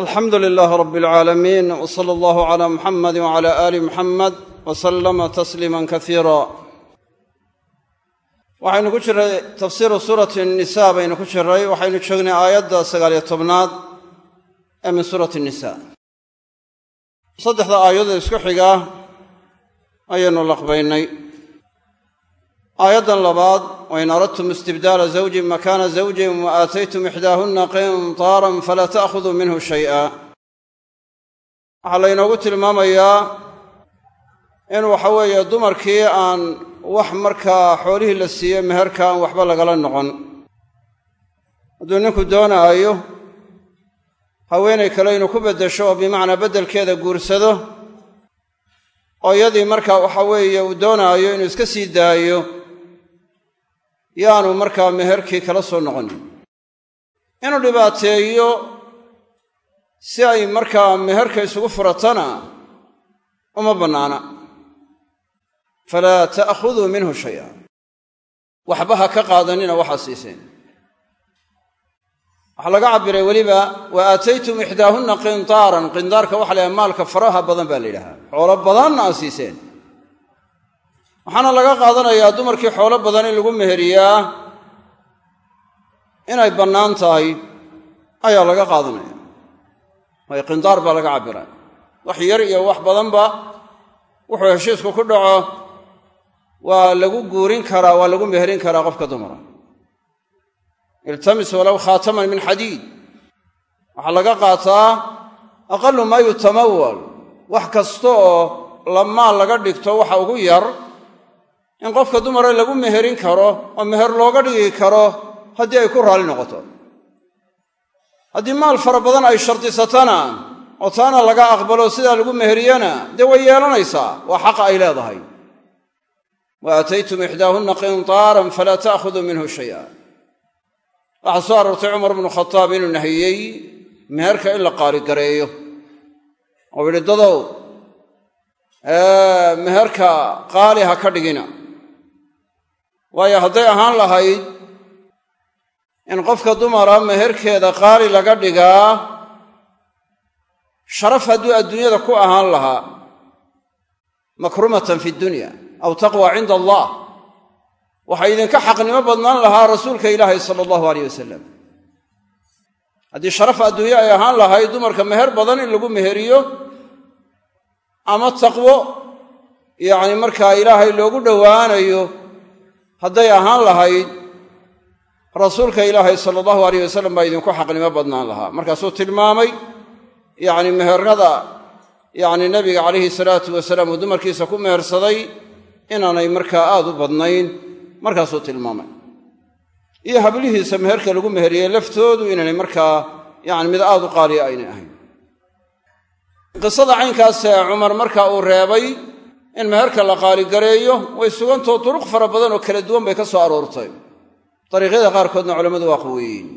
alxamdu lilaahi rab alcaalamiin w sala allahu cala muxamadi wcala aali muxamed wa sallama tasliima kasiira waxaynu ku jiray tafsiiru suurati nisa baynu ku jiray waxaynu joognay aayadda sagaaliyo tobnaad ee min suurati nisa saddexda aayadood isku xiga ayaynu laqbaynay aayaddan labaad wain aradtum istibdaala zawjin makaana zawjin wa aataytum ixdaahunna qintaaran falaa ta'khuduu minhu shay'a. Waxaa laynoogu tilmaamayaa in waxa weeye dumarkii aan wax markaa xoolihii la siiye meherka aan waxba lagala noqon. Hadduu ninku doonaayo haweenay kale inuu ku beddesho oo bimacnaa beddelkeeda guursado oo iyadii markaa waxa weeye uu doonaayo inuu iska sii daayo yaanu markaa meherkii kala soo noqonin. Inuu dhibaateeyo si ay markaa meherka isugu furatana uma bannaana. Falaa ta'khuduu minhu shay'a waxba ha ka qaadanina waxaa siiseen. Waxaa laga cabbiray weliba wa aataytum ixdaahunna qintaaran qindaarka waxa la yhaha maalka faraha badan baa la yidhahaa xoolo badanna aa siiseen waxaana laga qaadanayaa dumarkii xoolo badan in lagu meheriyaa inay bannaan tahay ayaa laga qaadanaya. Waayo qindaar baa laga cabbiray wax yar iyo wax badanba wuxuu heshiisku ku dhaco waa lagu guurin karaa waa lagu meherin karaa qofka dumara. Iltamis walow khaataman min xadiid. Waxaa laga qaataa aqalu maa yutamawal wax kasta oo lamaal laga dhigto waxa ugu yar in qofka dumara lagu meherin karo oo meher looga dhigi karo haddii ay ku raalli noqoto. Haddii maal fara badan ay shardisatana oo taana laga aqbalo sidaa lagu meheriyana dee way yeelanaysaa? Waa xaqa ay leedahay. Wa aataytum ixdaahunna qintaaran falaa ta'khuduu minhu shay'a. Waxaa soo aroortay cumar bnu khataab inuu nahiyey meherka in la qaaligareeyo oo yidhi dadow meherka qaali ha ka dhigina waayo hadday ahaan lahayd in qofka dumara meherkeeda qaali laga dhigaa sharaf hadduu adduunyada ku ahaan lahaa makrumatan fi dunya aw taqwa cinda allah waxaa idinka xaqnimo badnaan lahaa rasuulka ilaahi sala allahu aleyh wasalam haddii sharaf adduunye ay ahaan lahayd dumarka meher badan in lagu meheriyo ama taqwo yacni markaa ilaahay loogu dhowaanayo hadday ahaan lahayd rasuulka ilaahay sala allahu aleyh wasalam baa idinku xaqnimo badnaan lahaa. Markaasuu tilmaamay yacni meherada yacni nebiga calayhi salaatu wasalaam uu dumarkiisa ku mehersaday inaanay markaa aad u badnayn. Markaasuu tilmaamay. Iyo hablihiisa meherka lagu meheriyey laftoodu inaynay markaa yacni mid aad u qaaliya aynay ahayn. Qisada caynkaasee cumar marka uu reebay in meherka la qaaligareeyo way sugantao duruq fara badan oo kala duwan bay ka soo aroortay. Dariiqyada qaarkoodna culammadu waa quweeyeen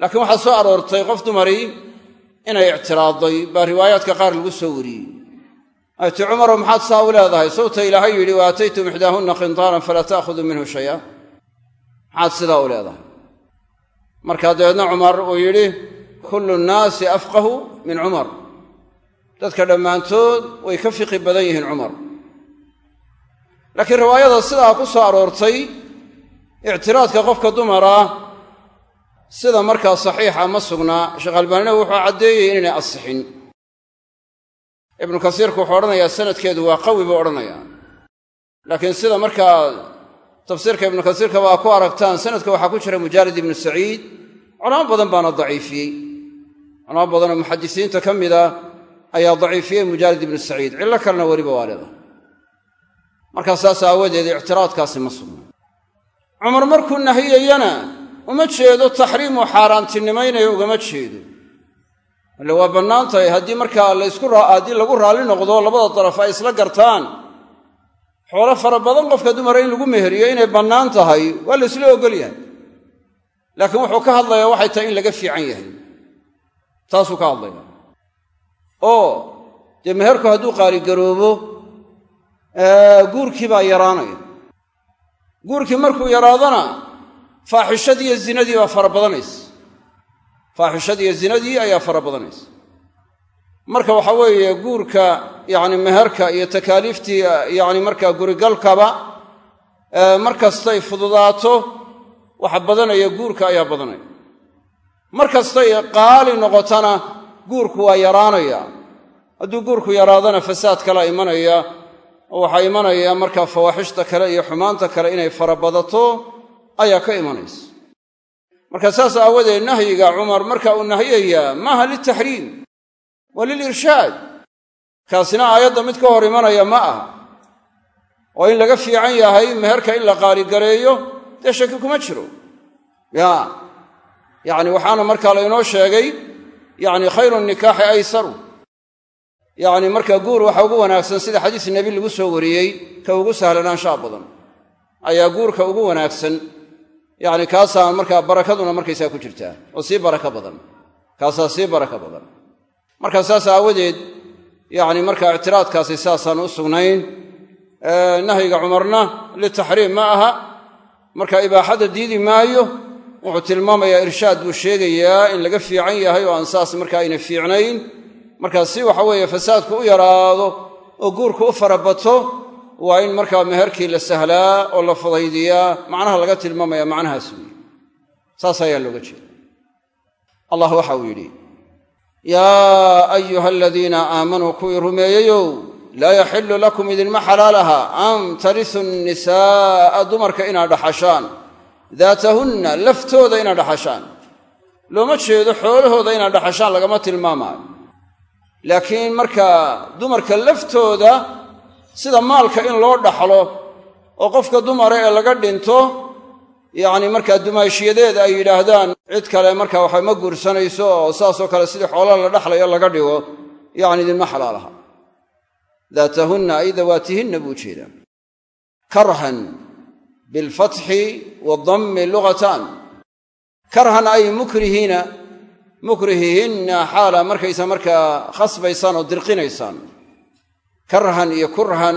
laakiin waxaa soo aroortay qof dumari inay ictiraaday baa riwaayaadka qaar lagu soo wariyey. Ay ti cumarow maxaad saa u leedahay? Sawta ilaahay yidhi wa aataytum ixdaahunna qintaaran falaa ta'khuduu minhu shaya maxaad sidaa u leedahay? Markaa dabeedna cumar uu yidhi kullu nnaasi afqahu min cumar dadka dhammaantood way ka fiqi badan yihiin cumar. Laakiin riwaayada sidaa ku soo aroortay ictiraadka qofka dumara sida markaa saxiixa ma sugnaa sheekh albaanina wuxuu caddeeyey inaynay asixin. Ibnu kasiirku wuxuu odhanayaa sanadkeedu waa qawi buu odhanayaa. Laakiin sida markaa tafsiirka ibnu kasiirka waa ku aragtaan sanadka waxaa ku jira mujaalid ibnu saciid culamo badan baana daciifiyey. Culamo badanoo muxadisiinta ka mida ayaa daciifiyey mujaalid ibnu saciid cillo kalena weliba waa leedahay. Markaa saas aawadeed ictiraadkaasi ma sugna cumar markuu nahiyayana uma jeedo taxriimuu xaaraantinimaynayo ugama jeedo. Ile waa bannaan tahay haddii markaa laysku haddii lagu raalli noqdo labada daraf ay isla gartaan xoolo fara badan qofka dumara in lagu meheriyo inay bannaan tahay waa la ysla ogol yahay. Laakiin wuxuu ka hadlayaa waxay tahay in laga fiican yahay. Taasuu ka hadlaya oo dee meherku hadduu qaaligaroobo guurkii baa yaraanaya. Guurkii markuu yaraadana faaxishadii iyo zinadii baa fara badanaysa. Faaxishadii iyo zinadii ayaa fara badanaysa. Marka waxa weeye guurka yacni meherka iyo takaaliiftii yacni markaa gurigalkaba mar kastay fududaato waxa badanaya guurka ayaa badanaya. Mar kastay qaali noqotana guurku waa yaraanaya. Hadduu guurku yaraadana fasaad kalea imanaya oo waxaa imanaya markaa fawaaxishta kale iyo xumaanta kale inay farabadato ayaa ka imanaysa. Marka saas aawadeed nahyiga cumar marka uu nahyayaa maaha liltaxriim waa lilirshaad kaasina aayadda mid ka hor imanaya ma aha. Oo in laga fiican yahay meherka in la qaaligareeyo dee shaki kuma jiro. Ya yacni waxaana markaa laynoo sheegay yacni khayru nikaaxi aysaru. Yacni marka guur waxa ugu wanaagsan sida xadiis nebi lagu soo wariyey ka ugu sahlanaanshaha badan. Ayaa guurka ugu wanaagsan. Yacni kaasaa markaa barakaduna markaysaa ku jirtaa oo sii baraka badan. Kaasaa sii baraka badan. Marka saas aawadeed yacni markaa ictiraadkaasi saasaan u sugnayn nahyiga cumarna litaxriim ma aha. Marka ibaaxadda diidi maayo wuxuu tilmaamayaa irshaad buu sheegayaa in laga fiican yahay oo aan saas markaa ayna fiicnayn. Markaa si waxa weeye fasaadku u yaraado oo guurku u farabato waa in markaa meherkii la sahlaa oo la fudaydiyaa. Macnaha laga tilmaamaya macnahaas weeye. Saas ayaa looga jeeda allah waxa uu yidhi yaa ayuha aladiina aamanuu kuwii rumeeyeyow laa yaxilu lakum idinma xalaalaha. An tarisu nnisaa'a dumarka inaad dhaxashaan daatahunna laftooda inaad dhaxashaan. Looma jeedo xoolahooda inaad dhaxashaan lagama tilmaamaayo laakiin markaa dumarka laftooda sida maalka in loo dhaxlo oo qofka dumara ee laga dhinto yacni markaa dumaashiyadeed ay yidhaahdaan cid kale markaa waxa ma guursanayso oo saasoo kale sidii xoolaha la dhaxlayo laga dhigo yacni idinma xalaalaha. Daatahunna ay dawaatihinna buu jeedaa. Karhan bilfatxi wadammi lugatan karhan ay mukrihiina mukrihihinna xaala markaysa markaa khasbaysaan oo dirqinaysaan karhan iyo kurhan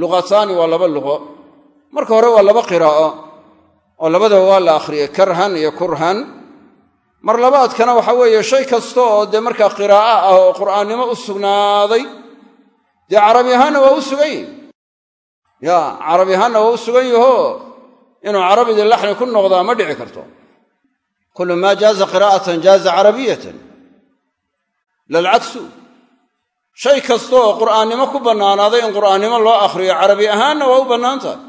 luqataani waa laba luqo marka hore waa laba qiraa'o oo labadaba waa la akhriyey karhan iyo kurhan. Mar labaadkana waxa weeye shay kasta oo dee markaa qiraa'o ah oo qur'aannimo u sugnaaday dee carabi ahaanna waa u sugan ya carabi ahaanna waa u sugan yahoo inuu carabidii laxni ku noqdaa ma dhici karto. kullu maa jaaza qiraa'atan jaaza carabiyatan. lalcaksu shay kasta oo qur'aannimo ku bannaanaaday in qur'aannimo loo akhriyo carabi ahaanna waa u bannaan tahay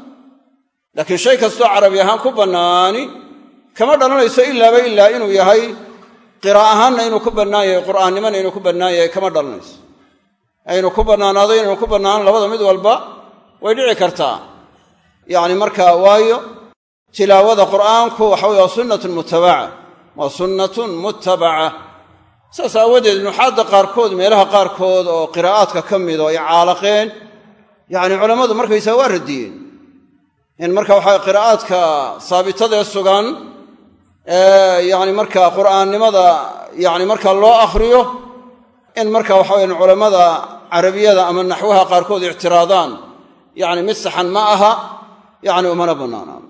laakiin shay kastoo carabi ahaan ku bannaani kama dhalanayso ilaaba ilaa inuu yahay qiraa'a ahaanna inuu ku bannaan yahay qur'aannimona inuu ku bannaan yahay kama dhalanayso. aynu ku bannaanaado inaynu ku bannaan labada mid walba way dhici kartaa. Yacni markaa waayo tilaawada qur'aanku waxa weye waa sunnatun mutabaca waa sunnatun muttabaca saas aawadeed nuxaadda qaarkood meelaha qaarkood oo qiraa'aadka ka mid oo ay caalaqeen yacni culammadu markaysaa waa radiyeen. In marka waxaa qiraa'aadka saabitadee sugan yani markaa qur'aannimada yani marka loo akhriyo in marka waxa weyan culammada carabiyada ama naxwaha qaarkood ictiraadaan yani mid saxan ma aha yani umana bannaanaan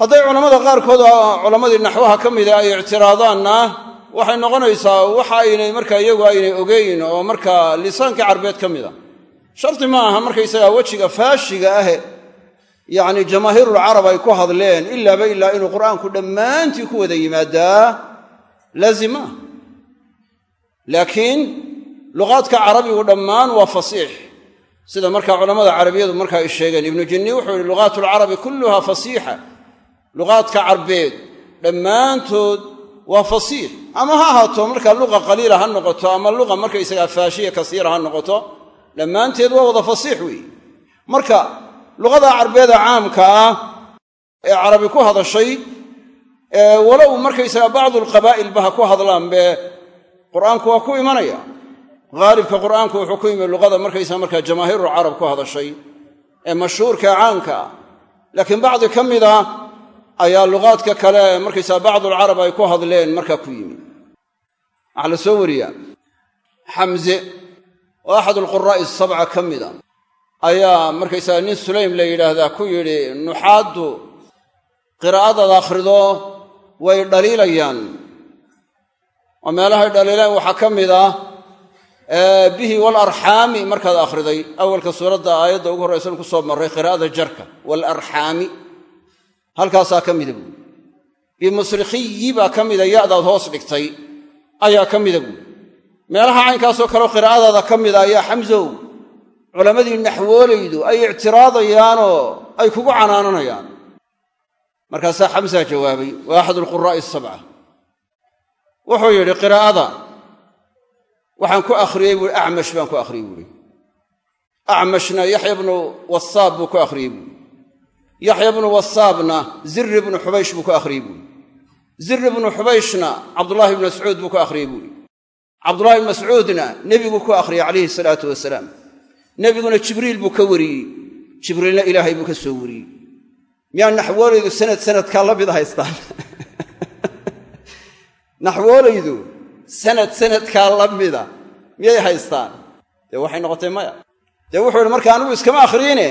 hadday culammada qaarkood oo culammadii naxwaha ka mida ay ictiraadaanna waxay noqonaysaa waxa aynay marka iyagu aynay ogeyn oo markaa lisaankii carbeed ka mida shardi ma aha markaysagaa wejiga faashiga ahe. Yacni jamaahiirulcarab ay ku hadleen ilaaba ilaa inuu qur'aanku dhammaantii ku wada yimaadaa laazim ah laakiin luqaadka carabigu dhammaan waa fasiix sida markaa culammada carabiyadu markaa ay sheegeen. Ibnu jinni wuxuu yihi luqaat alcarabi kulluha fasiixa. Luqaadka carbeed dhammaantood waa fasiix. Ama ha ahaato markaa luqa qaliila ha noqoto ama luqa markaysagaa faashiya kasiira ha noqoto dhammaanteed waa wada fasiix weeye marka luqada carbeeda caamka ah ee carabi ku hadashay walow markaysaga bacdu alqabaa'ilba ha ku hadlaanbe qur'aanku waa ku imanaya haalibka qur'aanku wuxuu ku yimi luqada markaysaa markaa jamaahiiru carab ku hadashay ee mashhuurka ee caamka ah. Laakiin bacdi ka mid a ayaa luqaadka kale markaysaa bacdulcarab ay ku hadleen markaa ku yimi waxaa la soo wariyaa xamze oo axad alquraa'i sabca ka mida ayaa markaysaga nin sulaym la yidhaahdaa ku yidhi nuxaaddu qiraa'adaad akhrido way dhaliilayaan. Oo meelahay dhaliileen waxaa ka mid ah bihi waalarxaami markaad akhriday awalka suuradda aayadda ugu horraysan ku soo marray qiraa'ada jarka waalarxaami halkaasaa ka mida buuri bimusrikhiyi baa ka mida ya'daad hoos dhigtay ayaa ka mida buuri meelaha caynkaasoo kaleo qiraa'adaada ka mida ayaa xamsow culammadii naxwoolaydu ay ictiraadayaanoo ay kugu canaananayaan. Markaasaa xamsaa jawaabay waa axad alquraa'i asabca wuxuu yidhi qiraa'ada waxaan ku akhriyey buui acmash baan ku akhriyey buuhi acmashna yaxya bnu wasaab buu ku akhriyey buui yaxya bnu wasaabna ziri bnu xubaysh buu ku akhriyey buui ziri bnu xubayshna cabdullaahi bnu mascuud buu ku akhriyey buuhi cabdullahi bnu mascuudna nebiguu ku akhriyey calayhi salaatu wasalaam. Nebiguna jibriil buu ka wariyey. Jibriilna ilaahay buu ka soo wariyey. Miyaa naxwoolaydu sanad sanadkaa la mid haystaan? Naxwoolaydu sanad sanadkaa la mida. Miyay haystaan? Dee waxay noqotay maya. Dee wuxuu yidhi marka anigu iskama akhriine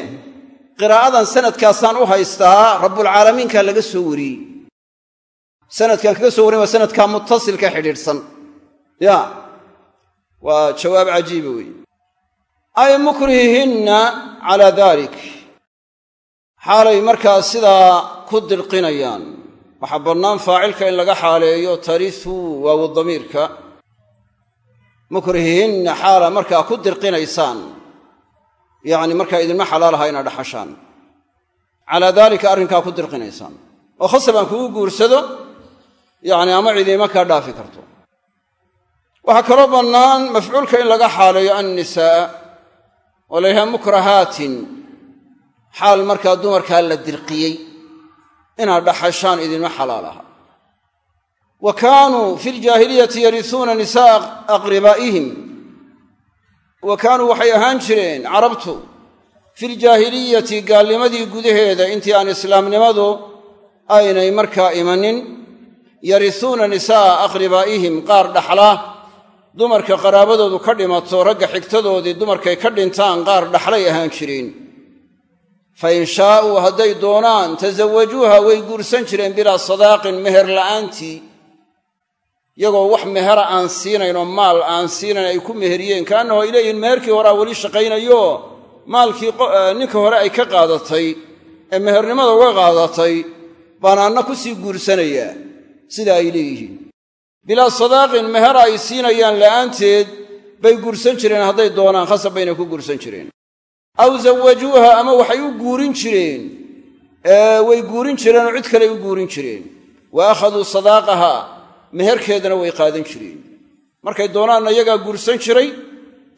qiraa'adan sanadkaasaan u haystaa rabbulcaalamiinkaa laga soo wariyey. Sanadkaan kaga soo warin waa sanadkaa muttasilka xidhiidhsan. Ya waa jawaab cajiiba weeye. Ay mukrihihinna calaa dalik xaalay markaa sidaa ku dirqinayaan waxaa bannaan faacilka in laga xaaleeyo tarisuu waawu damiirka. Mukrihihinna xaala markaa ku dirqinaysaan. Yacni markaa idinma xalaalaha inaad dhaxashaan. Calaa daalika arrinkaa ku dirqinaysaan. Oo khasab aan kugu guursado yacni ama cidiima kaa dhaafi karto. Waxaa kaloo bannaan mafcuulka in laga xaaleeyo annisaa oo la yhaha mukrahaatin. Xaal markaa dumarkaa la dirqiyey inaad dhaxashaan idinma xalaal aha wa kaanuu fi ljaahiliyati yarisuuna nisaaa aqribaa'ihim. Wa kaanuu waxay ahaan jireen carabtu filjaahiliyati gaalnimadii gudaheeda intii aan islaamnimadu aynay markaa imanin yarisuuna nisaa'a aqribaa'ihim qaar dhaxla dumarka qaraabadoodu ka dhimato ragga xigtadoodii dumarkay ka dhintaan qaar dhaxlay ahaan jireen fa in shaa'uu hadday doonaan tasawajuuha way guursan jireen bilaa sadaaqin meher la'aantii iyagoo wax mehera aan siinayn oo maal aan siinayn ay ku meheriyeen kaannahu ay leeyihiin meherkii horea weli shaqaynayo maalkii ninka hore ay ka qaadatay ee mehernimada uga qaadatay baan anna ku sii guursanayaa sida ay leeyihiin bilaa sadaaqin mehera ay siinayaan la'aanteed bay guursan jireen hadday doonaan khasab baynay ku guursan jireen aw zawajuuha ama waxay u guurin jireen. Way guurin jireen oo cid kaley u guurin jireen. Wa akhaduu sadaaqaha meherkeedana way qaadan jireen. Markay doonaanna iyagaa guursan jiray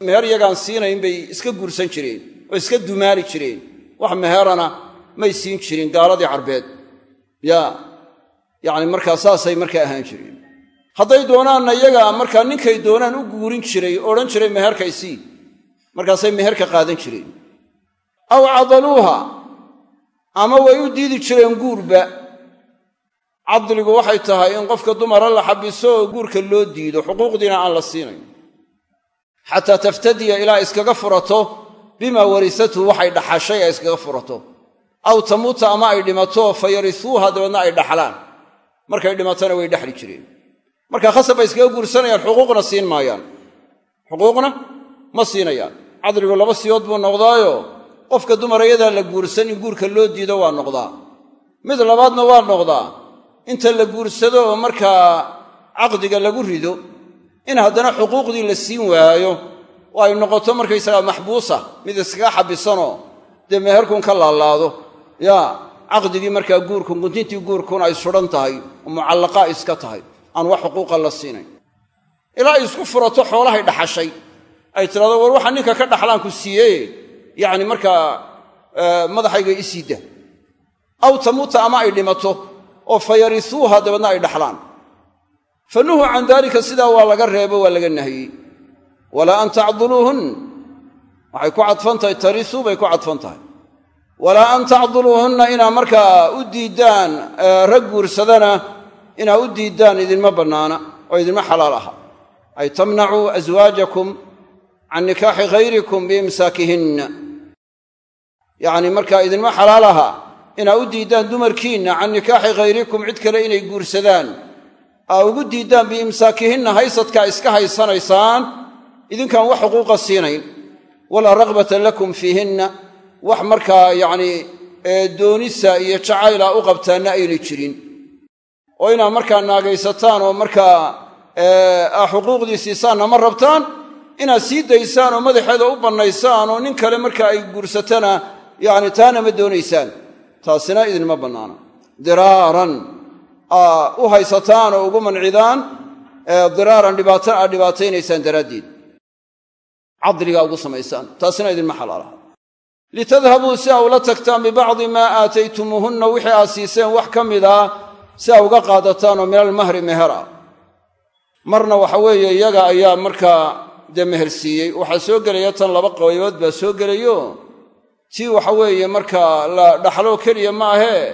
meher yagaan siinayn bay iska guursan jireen oo iska dumaali jireen. Wax meherana may siin jirin gaaladii carbeed. Yaa yacni markaa saasay markaa ahaan jireen. Hadday doonaanna iyagaa markaa ninkay doonaan u guurin jiray oo odhan jiray meherkay sii markaasay meherka qaadan jireen aw cadaluuha ama way u diidi jireen guurba. Cadligu waxay tahay in qofka dumara la xabiso oo guurka loo diido xuquuqdiina aan la siinayn. Xataa taftadiya ilaa iskaga furato bimaa warisathu waxay dhaxashay ay iskaga furato. Aw tamuuta ama ay dhimato fa yarisuuha dabeedna ay dhaxlaan. Markay dhimatona way dhexli jireen. Marka khasab bay iskaga guursanayaan xuquuqna siin maayaan. Xuquuqna ma siinayaan. Cadligu laba siyood buu noqdaayo qofka dumara yadaa la guursan in guurka loo diido waa noqdaa. Mid labaadna waa noqdaa. Inta la guursado oo markaa caqdiga lagu rido in haddana xuquuqdii la siin waayo oo ay noqoto markaysagaa maxbuusa mid iskaga xabisanoo dee meherkun ka laalaado. Yaa caqdigii markaa guurkun guntintii guurkun ay sudhan tahay oo mucallaqaa iska tahay aan wax xuquuqa la siinayn ilaa ay isku furato xoolahay dhaxashay ay tidhahdo war waxa ninka ka dhaxlaan ku siiyeye yacni markaa madaxayga i siidda aw tamuuta ama ay dhimato oo fa yarisuuha dabeedna ay dhaxlaan. Fa nuhuu can daalika sidaa waa laga reebo waa laga nahiyey walaa an tacduluuhun. Waxay ku cadfan tahay tarisuu bay ku cadfan tahay. Walaa an tacduluuhunna inaa markaa u diiddaan rag guursadana inaa u diiddaan idinma bannaana oo idinma xalaal aha. Ay tamnacuu aswaajakum can nikaaxi hayrikum biimsaakihinna yacni markaa idinma xalaal aha inaa u diiddaan dumarkiinna can nikaaxi hayrikum cid kale inay guursadaan. Aa ugu diiddaan biimsaakihinna haysadkaa iska haysanaysaan idinkaan wax xuquuqa siinayn. Walaa ragbata lakum fiihinna wax markaa yacnii doonisa iyo jacayla u qabtaanna aynay jirin. Oo inaad markaa naagaysataan oo markaa aa xuquuqdii siisaanna ma rabtaan inaad sii daysaan oo madaxeeda u bannaysaan oo nin kale marka ay guursatana yacni taana ma doonaysaan. Taasina idinma bannaana diraaran aa u haysataan oo ugu mancidaan diraaran dhibaato aad dhibaataynaysaan daraaddeed. Cadligaa ugu samaysaan. Taasina idinma xalaalaha litadhabuu si aa ula tagtaan bibacdi maa aataytumuuhunna wixii aad siiseen wax ka mid ah si aa uga qaadataan oo min almahri meher marna waxa weeye iyaga ayaa markaa dee mehersiiyey waxaa soo gelaya tan laba qaybood baa soo gelayo tii waxa weeye markaa la dhaxlo keliya ma ahee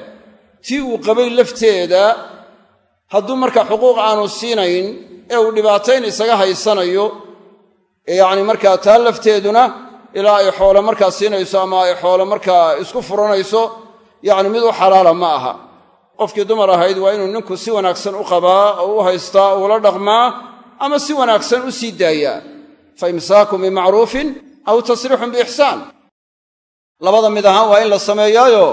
tii uu qabay lafteeda hadduu marka xuquuq aanu siinayn ee uu dhibaatayn isaga haysanayo yacni markaa taa lafteeduna ilaa ay xoole markaa siinayso ama ay xoole markaa isku furanayso yacni mid u xalaala ma aha. Qofkii dumar ahayd waa inuu ninku si wanaagsan u qabaa oo u haystaa oo ula dhaqmaa ama si wanaagsan u sii daayaa. Fa imsaakun bimacruufin aw tasriixun biixsaan labada mid ahaan waa in la sameeyaayo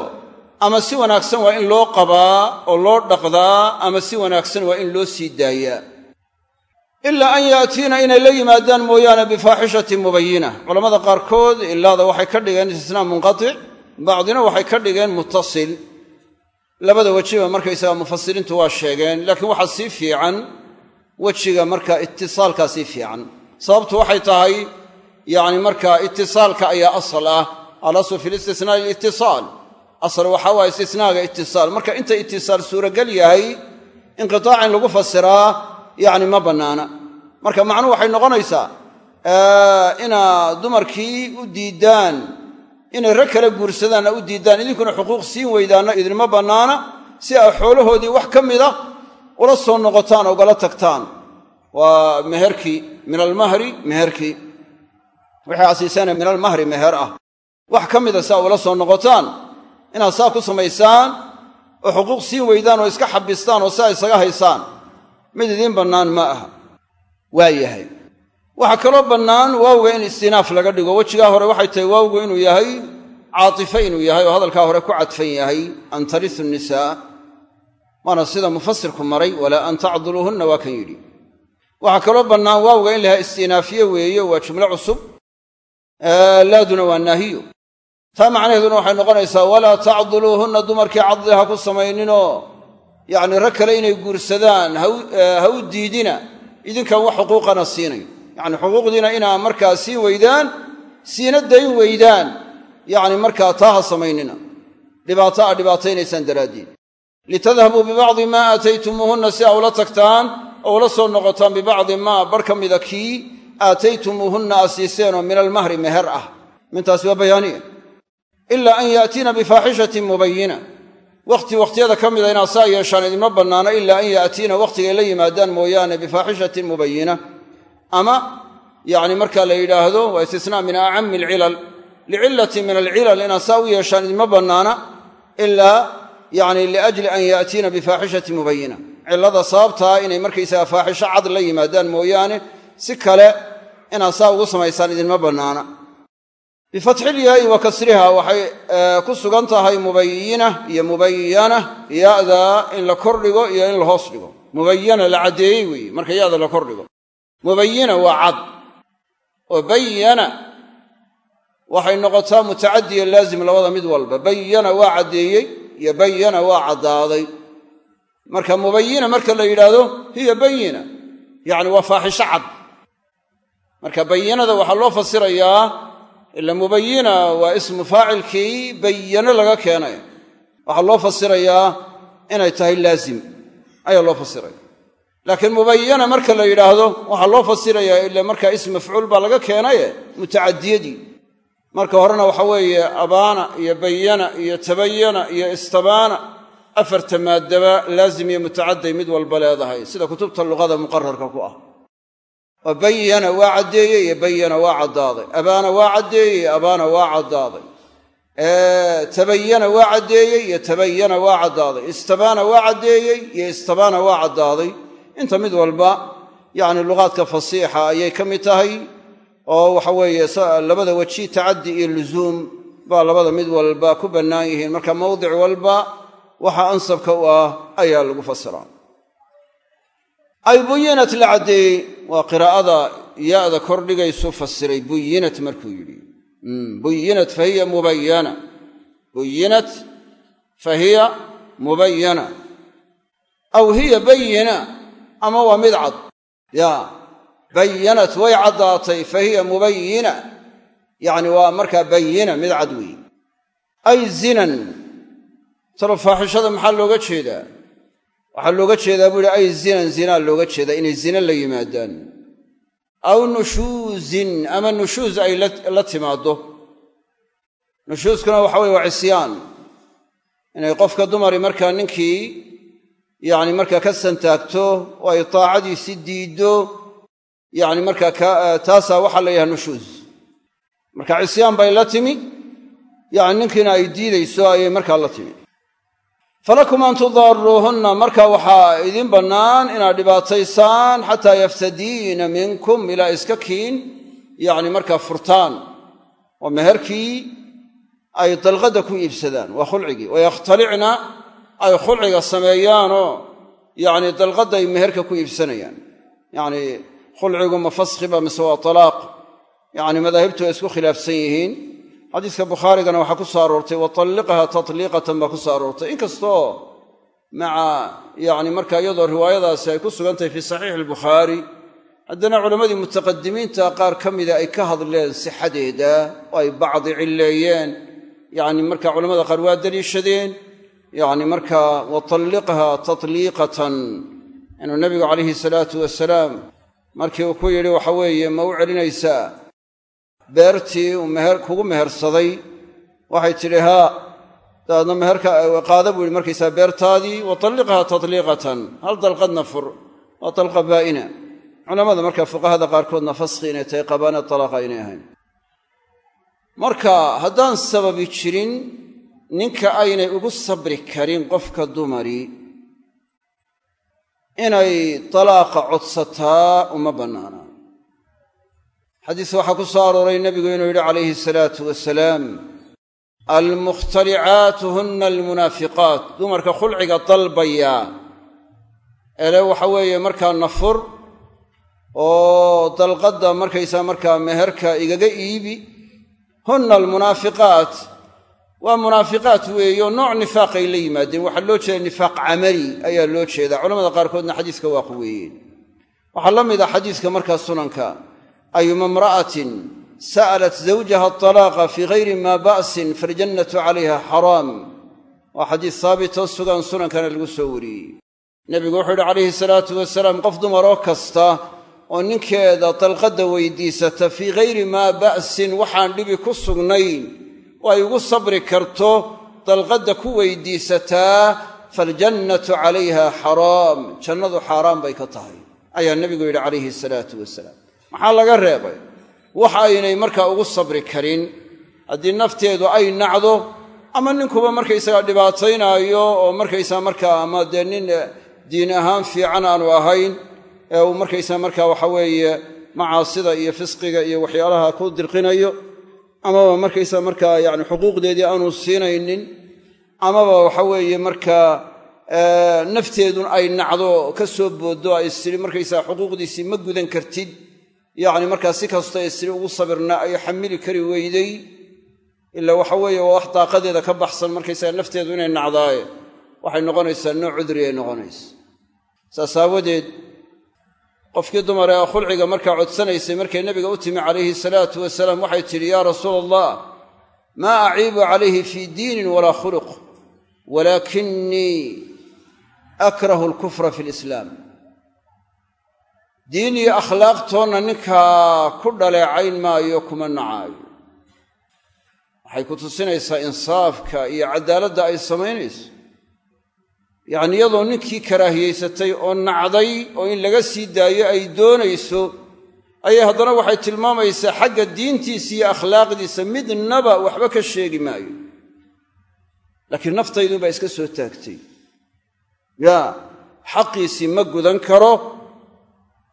ama si wanaagsan waa in loo qabaa oo loo dhaqdaa ama si wanaagsan waa in loo sii daayaa. Ilaa an yaatiina inay la yimaadaan mooyaane bifaaxishatin mubayina culamada qaarkood ilaada waxay ka dhigeen istisnaa munqatic bacdina waxay ka dhigeen muttasil. Labada wejiba markaysaga mufasiriintu waa sheegeen laakiin waxaa sii fiican wejiga marka itisaalkaa sii fiican. Sababtu waxay tahay yacni marka itisaalka ayaa asal ah alaslu fi listisnaa lilitisaal asal waxaa waaya istisnaaga itisaal marka inta itisaal suuragal yahay inqitaac in lagu fasiraa yacni ma bannaana. Marka macnuhu waxay noqonaysaa inaad dumarkii u diiddaan inay rag kala guursadaanna u diiddaan idinkuna xuquuq siin weydaanna idinma bannaana si aa xoolahoodii wax ka mida ula soo noqotaan ugala tagtaan. Waa meherkii min almahri meherkii waxay asiisana min almahri meher ah wax ka mida si aa ula soo noqotaan. Inaad saa ku samaysaan oo xuquuq siin weydaan oo iska xabistaan oo saa isaga haysaan. Mid idiin bannaan ma aha. Waa yahay. Waxaa kaloo bannaan waawga in istinaaf laga dhigo. Wejigaa hore waxay tahay waawgu inuu yahay caatife inuu yahay oo hadalkaa hore ku cadfan yahay an tarisu nisaa waana sida mufasirku maray walaa an tacduluuhunna waa kan yidhi. Waxaa kaloo bannaan waawga in lahaa istinaafiye weeye waa jumlo cusub. Laaduna waa naahiyo taa macnaheeduna waxay noqonaysaa walaa tacduluuhunna dumarkii cadli ha ku samayninoo. Yacni rag kale inay guursadaan ha u diidina idinkaan wax xuquuqana siinayn yacni xuquuqdiina inaa markaa siin weydaan siina dayn weydaan yacni markaa taa ha samaynina. Dhibaato aad dhibaataynaysaan daraaddeed. Litadhabuu bibacdi maa aataytumuuhunna si aa ula tagtaan oo ula soo noqotaan bibacdi maa bar ka mida kii aataytumuuhunna aa siiseenoo min almahri meher ah. Mintaasi waa bayaaniya ilaa an yaatiina bifaaxishatin mubayina wakhti wakhtiyada ka mida inaad saa yeeshaan idinma bannaano ilaa an yaatiina wakhtigay la yimaadaan mooyaane bifaaxishatin mubayina ama yacni marka la yidhaahdo waa istisnaa min acammi alcilal. Licillatin min alcilal inaad saa u yeeshaan idinma bannaana ilaa yacni liajli an yaatiina bifaaxishatin mubayina cillada sababtaa inay markaysaga faaxisho cad la yimaadaan mooyaane si kale inaad saa ugu samaysaan idinma bannaana bifatxilyaai wa kasriha waxay ku sugan tahay mubayina iyo mubayana ya'da in la kordhigo iyo in la hoos dhigo. Mubayana la caddeeyey weeye marka ya'da la kordhigo mubayina waa cad. Oo bayana waxay noqotaa mutacadiya laazim labada mid walba. Bayana waa caddeeyey iyo bayana waa caddaaday. Marka mubayina marka la yidhaahdo hiya bayina yacni waa faaxisho cad. Marka bayinada waxaa loo fasirayaa ila mubayina waa ismu faacilkii bayano laga keenay. Waxaa loo fasirayaa inay tahay laazim. Ayaa loo fasiraya laakiin mubayana marka la yidhaahdo waxaa loo fasirayaa ila markaa ism mafcuul baa laga keenaye mutacadiyadii. Marka horena waxa weeye abaana iyo bayana iyo tabayana iyo istabaana afarta maaddaba laazim iyo mutacadday mid walba leedahay. Sida kutubta luqada muqararka ku ah oo bayana waa caddeeyey iyo bayana waa caddaaday. Abaana waa caddeeyey abaana waa caddaaday. Tabayana waa caddeeyey iyo tabayana waa caddaaday. Istabaana waa caddeeyey iyo istabaana waa caddaaday. Inta mid walba yacni luqaadka fasiixa ayay ka mid tahay oo waxa weeye labada weji tacaddi iyo lusuum baa labada mid walba ku bannaan yihiin. Marka mawdic walba waxa ansabka u ah ayaa lagu fasiraa ay buyinat la caddeeyey waa qiraa'ada yaada kordhigaysu fasiray buyinat markuu yidhi. Buyinat fa hiya mubayana buyinat fa hiya mubayana aw hiya bayina ama waa mid cad. Ya bayanat way caddaatay fa hiya mubayina yacni waa markaa bayina mid cad weeye ay zinan. Talo faaxishada maxaa looga jeedaa waxaa looga jeedaa buu yihi ay zinan zinaa looga jeedaa inay zina la yimaadaan. Aw nushuuzin ama nushuuz ay la timaaddo. Nushuuskuna waxa weye waa cisyaan inay qofka dumari markaa ninkii yacni markaa ka santaagto oo ay taacadiisi diiddo yacni markaa taasaa waxaa la yidhaha nushuuz. Marka cisyaan bay la timi yacni ninkiina ay diidayso ayay markaa la timi falakum an tudaaruuhunna marka waxaa idin bannaan inaad dhibaataysaan xataa yaftadiina minkum ilaa iska kiin yacni markaa furtaan. Oo meherkii ay dalqadda ku iibsadaan waa khulcigii. Wayakhtalicna ay khulciga sameeyaanoo yacni dalqadday meherka ku iibsanayaan. Yacni khulcigu ma faskhiba mise waa talaaq. Yacni madaahibtu way isku khilaafsan yihiin xadiiska bukhaarigana waxaa ku soo aroortay watalliqha tatliiqatan baa ku soo aroortay. Inkastoo maca yacni marka iyadoo riwaayadaasi ay ku sugantahay fii saxiixi albukhaari haddana culammadii mutaqadimiinta qaar ka mida ay ka hadleen sixadeeda oo ay bacdi cilleeyeen. Yacni marka culamada qaar waa daliishadeen yacni marka watalliqha tatliiqatan inuu nabigu calayhi salaatu wasalaam markii uu ku yidhi waxa weeye ma u celinaysaa beertii uu meher kugu mehersaday waxay tidhi haa dabeedna meherka qaada buu yihi markaysaa beertaadii watalliqha tatliiqatan hal dalqadna fur waa dalqa baa'ina. Culammada marka fuqahada qaarkoodna faskhi inay tahay qabaana talaaqa inay ahayn. Marka haddaan sababi jirin ninka aynay ugu sabri karin qofka dumari inay dalaaqa codsataa uma bannaana xadiis waxaa ku soo arooray nebigu inuu yidhi calayhi salaatu wasalaam almukhtalicaatu hunna almunaafiqaat. Dumarka khulciga dalbaya ele waxa weeye markaa nafur oo dalqadda markaysaa markaa meherka igaga iibi hunna almunaafiqaat. Waa munaafiqaat weeyo nooc nifaaqay la yimaadeen. Waxaa loo jeeda nifaaq camali ayaa loo jeedaa. Culamada qaarkoodna xadiiska waa quweeyeen waxaa la mid ah xadiiska markaa sunanka ayuma imra'atin sa'alat zawjaha atalaaqa fii gayri maa ba'sin faljannatu calayha xaraam waa xadiis saabitoo sugan sunankana lagu soo wariyey nebigu wuxuu yidhi calayhi salaatu wasalaam qof dumaroo kasta oo ninkeeda dalqadda weydiisata fii gayri maa ba'sin waxaan dhibi ku sugnayn oo ay ugu sabri karto dalqadda ku weydiisataa faljannatu calayha xaraam jannadu xaaraan bay ka tahay ayaa nebigu yidhi calayhi salaatu wasalaam maxaa laga reebay? Wax aynay markaa ugu sabri karin. Haddii nafteedu ay nacdo ama ninkuba markaysagaa dhibaataynaayo oo markaysaa markaa ama dee nin diin ahaan fiican aanu ahayn ee uu markaysaa markaa waxa weeye macaasida iyo fisqiga iyo waxyaalaha ku dirqinayo amaba markaysaa markaa yani xuquuqdeedii aanu siinaynin amaba waxa weeye markaa nafteedun ay nacdo ka soo booddo ay istiri markaysaa xuquuqdiisii ma gudan kartid yacni markaa si kasta istiri ugu sabirna ay xamili kari weyday. Ila waxa weeye waa wax daaqadeeda ka baxsan markaysaa nafteedu inay nacdaaye waxay noqonaysaa nooc cudri ay noqonaysa. Saas aawadeed qofkii dumar ee khulciga markaa codsanaysay markay nebiga u timi calayhi salaatu wasalaam waxay tidhi yaa rasuula allah maa aciibu calayhi fii diinin walaa khuluq walaakinii akrahu alkufra fi lislaam diin iyo akhlaaqtoonna ninkaa ku dhaleecayn maayo kuma nacaayo. Waxay ku tusinaysaa insaafka iyo caddaaladda ay samaynayso. Yacni iyadoo ninkii karaahiyaysatay oo nacday oo in laga sii daayo ay doonayso ayay haddana waxay tilmaamaysaa xagga diintiisa iyo akhlaaqdiisa midnaba waxba ka sheegi maayo. Laakiin naftayduunbaa iska soo taagtay. Yaa xaqiisii ma gudan karo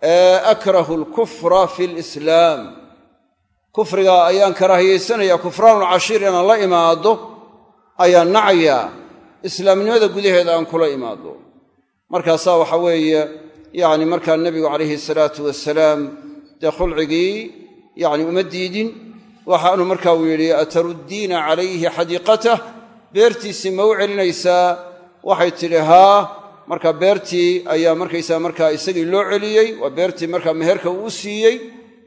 akrahu alkufra fi lislaam kufriga ayaan karaahiyaysanaya kufraanulcashiir inaan la imaado ayaan nacayaa islaamnimada gudaheeda aan kula imaado. Markaasaa waxa weeye yacni markaa nebigu calayhi salaatu wasalaam dee khulcigii yacni uma diidin. Waxaanu marka uu yidhi ataruddiina calayhi xadiiqatah? Beertiisii ma u celinaysaa? Waxay tidhi haa marka beertii ayaa markaysaa markaa isagii loo celiyey waa beertii markaa meherka uu siiyey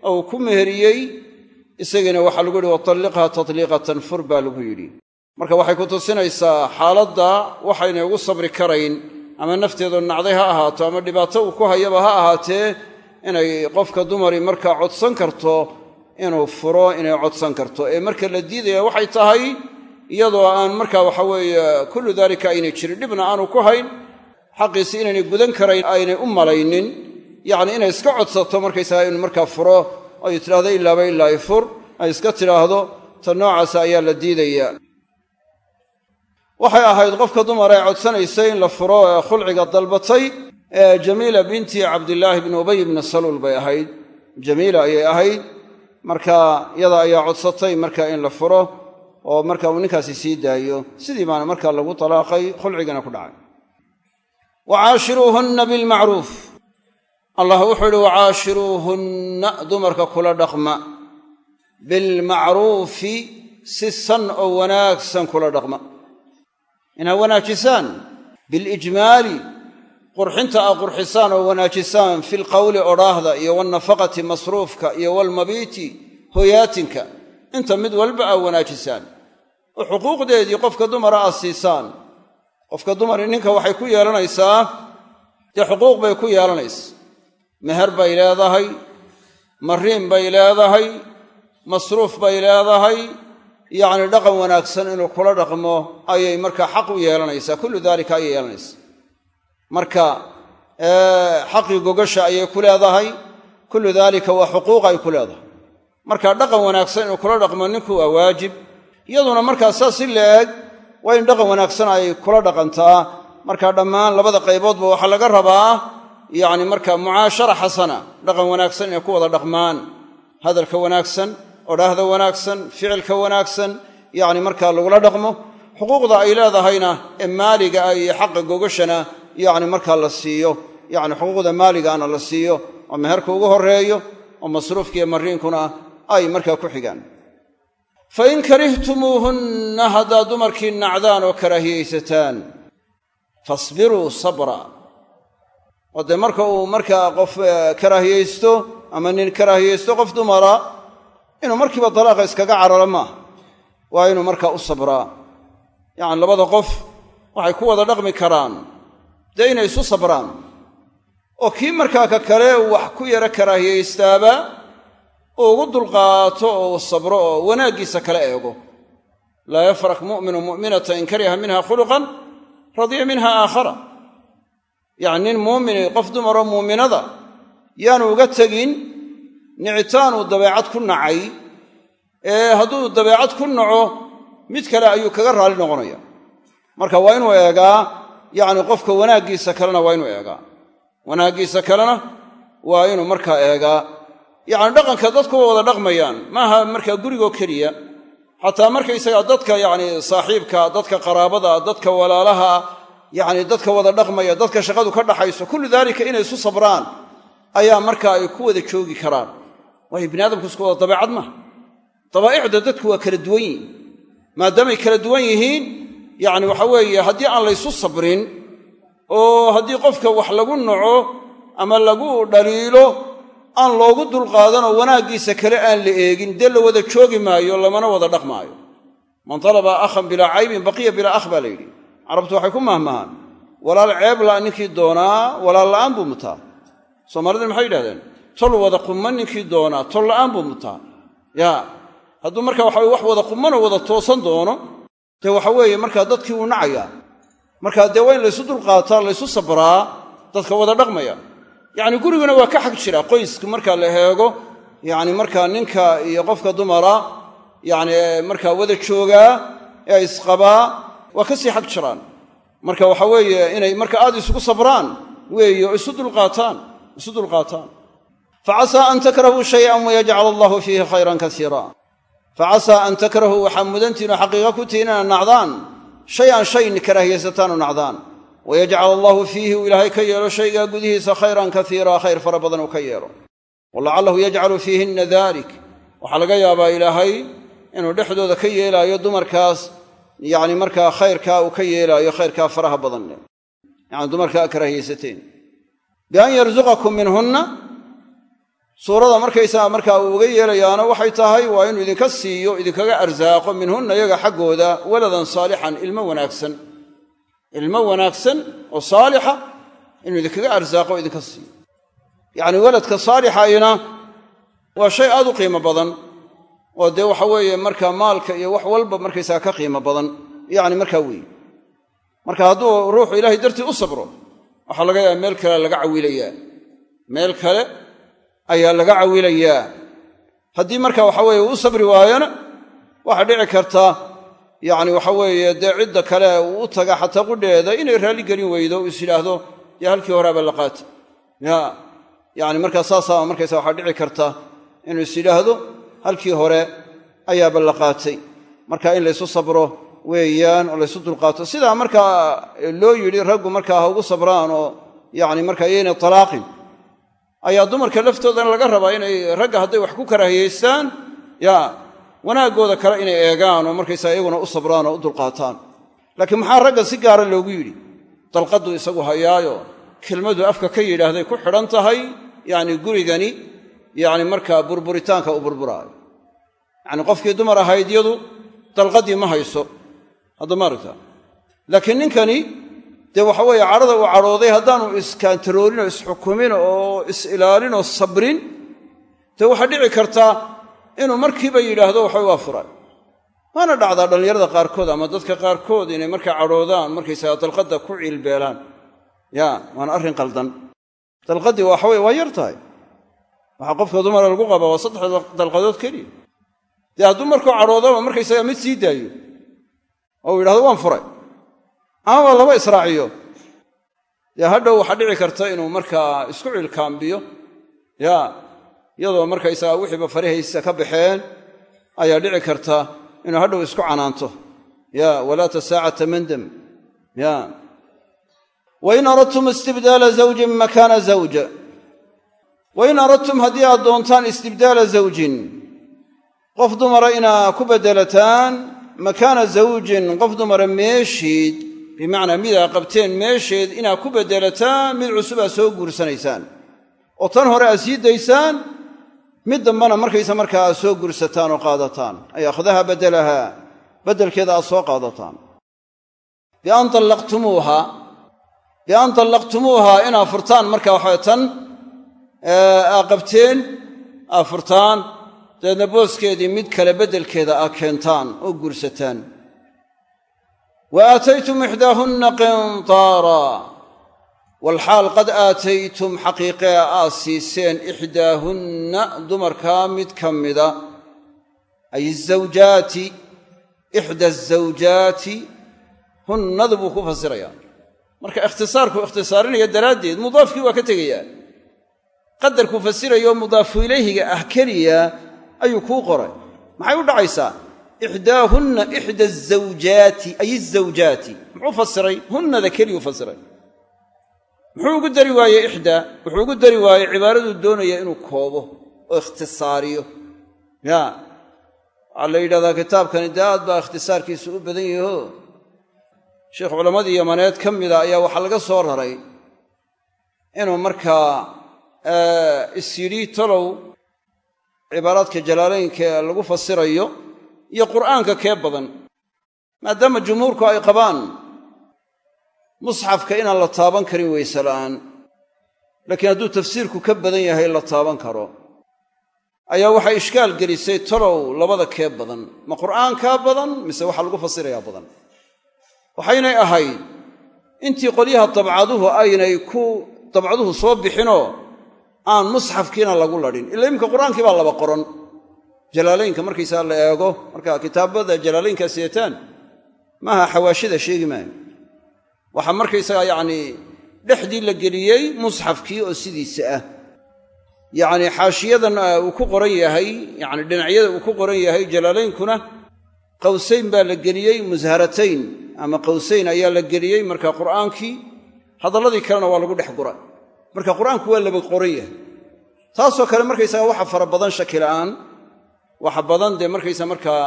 oo ku meheriyey isagiina waxaa lagu yidhi watalliqha tatliiqatan fur baa lagu yidhi. Marka waxay ku tusinaysaa xaaladda waxaynay ugu sabri karayn ama nafteedu nacday ha ahaato ama dhibaato uu ku hayaba ha ahaatee inay qofka dumari markaa codsan karto inuu furo inay codsan karto. Ee marka la diidaya waxay tahay iyadoo aan markaa waxa weeye kullu daalika aynay jirin dhibna aanu ku hayn xaqiisi inaynay gudan karayn aynay u malaynin. Yacni inay iska codsato markaysaga inu markaa furo ay tidhahdo ilaaba ilaa fur ay iska tidhaahdo ta noocaasa ayaa la diidaya. Waxay ahayd qofka dumar ee codsanaysay in la furo ee khulciga dalbatay ee jamiila binti cabdillaahi bni ubay bni saluul bay ahayd. Jamiila ayay ahayd. Marka yada ayaa codsatay marka in la furo oo marka uu ninkaasi sii daayo. Sidii baana markaa lagu talaaqay khulcigana ku dhacay wacaashiruuhunna bilmacruuf. Allah wuxuu ihi wacaashiruuhunna dumarka kula dhaqma. Bilmacruufi si san oo wanaagsan kula dhaqma. Inaad wanaajisaan. Bilijmaali qurxinta aa qurxisaan oo wanaajisaan. Fi lqowli odhaahda iyo waalnafaqati masruufka iyo waalmabiiti hoyaatinka inta mid walba aa wanaajisaan. Oo xuquuqdeedii qofka dumara aad siisaan qofka dumari ninka waxay ku yeelanaysaa dee xuquuq bay ku yeelanaysa meher bay leedahay mariin bay leedahay masruuf bay leedahay yacni dhaqan wanaagsan inuu kula dhaqmo ayay markaa xaq u yeelanaysaa. Kullu daalika ayay yeelanaysaa. Marka xaqii gogasha ayay ku leedahay kullu daalika waa xuquuq ay ku leedahay. Marka dhaqan wanaagsan inuu kula dhaqmo ninku waa waajib. Iyaduna markaa saas si la-eg waa in dhaqan wanaagsan ay kula dhaqantaa. Marka dhammaan labada qayboodba waxaa laga rabaa yacni marka mucaashara xasana dhaqan wanaagsan inay ku wada dhaqmaan. Hadalka wanaagsan odhaahda wanaagsan ficilka wanaagsan yacni markaa lagula dhaqmo. Xuquuqda ay leedahayna ee maaliga ah iyo xaqa gogashana yacni markaa la siiyo. Yacni xuquuqda maaligaana la siiyo. Oo meherka ugu horreeyo oo masruufkiiyo mariinkuna ay markaa ku xigaan fa in karihtumuuhunna haddaad dumarkii nacdaan oo karaahiyaysataan fasbiruu sabra oo dee marka uu markaa qof karaahiyaysto ama nin karaahiyaysto qof dumara inuu markiiba dalaaqa iskaga cararo maaha waa inuu markaa u sabraa yacni labada qof waxay ku wada dhaqmi karaan dee inay isu sabraan oo kii markaa ka kale wax ku yaro karaahiyaystaaba uu ugu dulqaato oo uu sabro oo wanaaggiisa kala eego. Laa yafrak mu'minu mu'minata in kariha minha khuluqan radiya minha aakhara. Yacni nin muumini qof dumaroo muuminada yaanu uga tegin nicitaanuu dabeecad ku nacay ee hadduu dabeecad ku naco mid kale ayuu kaga raalli noqonaya marka waa inuu eegaa yacni qofka wanaaggiisa kalena waa inuu eegaa. Wanaaggiisa kalena waa inuu markaa eegaa yacni dhaqanka dadku waa wada dhaqmayaan. Maaha markaa gurigoo keliya. Xataa markaysagaa dadka yacni saaxiibka dadka qaraabada dadka walaalaha yacni dadka wada dhaqmaya dadka shaqadu ka dhaxayso kullu daalika inay isu sabraan ayaa markaa ay ku wada joogi karaan. Waayo bini aadamku isku wada dabeecad maaha dabaa'icda dadku waa kala duwan yihiin. Maadaamay kala duwan yihiin yacni waxa weeye haddii aan laysu sabrin oo haddii qofka wax lagu naco ama lagu dhaliilo aan loogu dulqaadanoo wanaaggiisa kale aan la eegin dee la wada joogi maayo lamana wada dhaqmaayo man talaba akhan bilaa caybin baqiya bilaa akh baa la yidhi. Carabtu waxay ku mahmahaan walaal ceeb la' ninkii doonaa walaal la'aan buu mutaa. Soomaalidin maxay yidhahdeen tol wada qumman ninkii doonaa tol la'aan buu mutaa. Yaa hadduu marka waxa wax wada qummanoo wada toosan doono dee waxa weeye markaa dadkii wuu nacayaa. Markaa dee waa in laysu dulqaataa laysu sabraa dadka wada dhaqmaya yacni guriguna waa ka xag jira. Qoysku markaa la heego yacni markaa ninka iyo qofka dumara yacni markaa wada joogaa ee isqabaa waa ka sii xag jiraan. Marka waxa weeye inay marka aad isugu sabraan weeye oo isu dulqaataan isu dulqaataan facasaa an takrahuu shayan wayajcal allahu fiihi khayran kasiira facasaa an takrahuu waxaa mudantiinu xaqiiqa ku tihin inaad nacdaan shay an shay karaahiyaysataan oo nacdaan wayajcal allahu fiihi uu ilaahay ka yeelo shaygaa gudihiisa khayran kaiira khayr fara badan uu ka yeelo walacallahu yajcalu fiihinna dalik waxaa laga yaabaa ilaahay inuu dhexdooda ka yeelaayo dumarkaas yacni markaa khayrkaa uu ka yeelaayo khayrkaa faraha badan leh yacni dumarkaa karaahiyaysateen bian yarzuqakum minhunna suurada markaysaga markaa uu uga yeelayaana waxay tahay waa inuu idinka siiyo idinkaga arsaaqo minhunna iyaga xaggooda waladan saalixan ilmo wanaagsan ilmo wanaagsan oo saalixa inuu idinkaga arsaaqo o idinka siiyo. Yacni waladka saalixayna waa shay aad u qiimo badan oo dee waxa weeye markaa maalka iyo wax walba markaysaga ka qiimo badan yacni markaa weeye marka hadduu ruuxu ilaahay dartii u sabro waxaa laga yaaba meel kale laga cawilayaa. Meel kale ayaa laga cawilayaa. Haddii marka waxa weeye uu u sabri waayona waxaa dhici karta yacni waxa weeye dee cidda kale uu u taga xataa qudheeda inay raalli gelin weydo uu is yidhaahdo dee halkii horeaba la qaata. Ya yacni markaa saasaa markaysa waxaa dhici karta inuu is yidhaahdo halkii hore ayaaba la qaatay. Marka in laysu sabro weeyaan oo laysu dulqaato sidaa markaa loo yidhi raggu markaa ha ugu sabraan oo yacni markaa iyaynay talaaqin ayaa dumarka laftoodana laga rabaa inay ragga hadday wax ku karaahiyaystaan ya wanaaggooda kale inay eegaan oo markaysaa iyaguna u sabraan oo u dulqaataan. Laakiin maxaa ragga si gaara loogu yidhi? Dalqaddu isagu hayaayo kelmadu afka ka yidhaahday ku xidhan tahay yacni gurigani yacni markaa burburitaanka u burburaayo. Yacni qofkii dumar ahayd yadu dalqaddii ma hayso. Hadda maaragta. Laakiin ninkani dee waxa weeye cadhada uu cadhooday haddaanu iskantaroorin oo isxukumin oo is-ilaalin oo sabrin dee waxaa dhici kartaa inuu markiiba yidhaahdo waxa waa furay. Waana dhacdaa dhallinyarada qaarkood ama dadka qaarkood inay markaa cadhoodaan markaysaga dalqadda ku ciilbeelaan. Ya waana arrin qaldan. Dalqaddii waxa weye waa yar tahay. Waxaa qofka dumara lagu qabaa waa saddex dalqadood keliya dee hadduu markuu cadhoodaba markaysaga mid sii daayo oo uu yidhahdo waan furay. Amaba laba israaciyo. Dee hadhow waxaa dhici karta inuu markaa isku cilkaambiyo ya iyadoo markaysaga wixiiba farihaysa ka baxeen ayaa dhici karta inuu hadhow isku canaanto. Ya walaa tasaacata mandam. Ya. Wain aradtum istibdaala zawjin makaana zawja. Wain aradtum haddii aad doontaan istibdaala zawjin qof dumara inaa ku beddelataan makaana zawjin qof dumara meeshiid bimacnaa midaa qabteen meesheed inaad ku beddelataan mid cusub aad soo guursanaysaan. Oo tan hore aad sii daysaan mid dambana markaysa markaa aad soo gursataan oo qaadataan. Ay akhdaha beddelahaa beddelkeeda aad soo qaadataan. Bian allaqtumuuha bian tallaqtumuuhaa inaad furtaan marka waxaa tan aad qabteen aad furtaan dabeedna booskeedii mid kale beddelkeeda aad keentaan oo guursataan wa aataytum ixdaahunna qintaara walxaal qad aataytum xaqiiqee aad siiseen ixdaahunna dumarkaa mid ka mida ay azawjaati ixda azawjaati hunnadu buu ku fasirayaa marka ikhtisaarku ikhtisaarinaya daraaddeed mudaafkii waa ka tegayaa qadarkuu fasirayo mudaafu ilayhiga ah keliya ayuu kuu qoray maxay u dhacaysaa ixdaahunna ixda azawjaati ay azawjaati muxuu fasiray hunnada keliyuu fasiray muxuu ugu dari waayey ixdaa? Wuxuu ugu dari waayey cibaaraduu doonaya inuu koobo oo ikhtisaariyo. Ya. Waxaa la yidhahdaa kitaabkani dee aad baa ikhtisaarkiisu u badan yaho. Sheikh culammadii yamaneed ka mida ayaa waxaa laga soo raray inuu markaa isyidhi talow cibaaraadka jalaalaynka lagu fasirayo iyo qur'aanka kee badan maadaama jumhuurku ay qabaan musxafka inaan la taaban karin weyse la'aan laakiin hadduu tafsiirku ka badan yahay la taaban karo. Ayaa waxay ishkaal gelisay talow labada kee badan ma qur'aankaa badan mise waxaa lagu fasirayaa badan? Waxaynay ahayd intii qolyaha dabcaduhu aynay ku dabcaduhu soo bixinoo aan musxafkiina lagu ladhin ila iminka qur'aankii baa laba qoran jalaalaynka markaysaa la eego marka kitaabada jalaalaynkaa siyataan maaha xawaashida sheegi maayo waxaa markaysaga yacnii dhexdii la geliyey musxafkii oo sidiisa ah. Yacnii xaashiyadan uu ku qoran yahay yacni dhinacyada uu ku qoran yahay jalaalaynkuna qawsayn baa la geliyey musharatayn ama qawsayn ayaa la geliyey marka qur'aankii. Hadalladii kalena waa lagu dhex gura. Marka qur'aanku waa laba qoran yahay. Taasoo kale markaysaga waxa fara badan shaki la'aan waxa badan dee markaysa markaa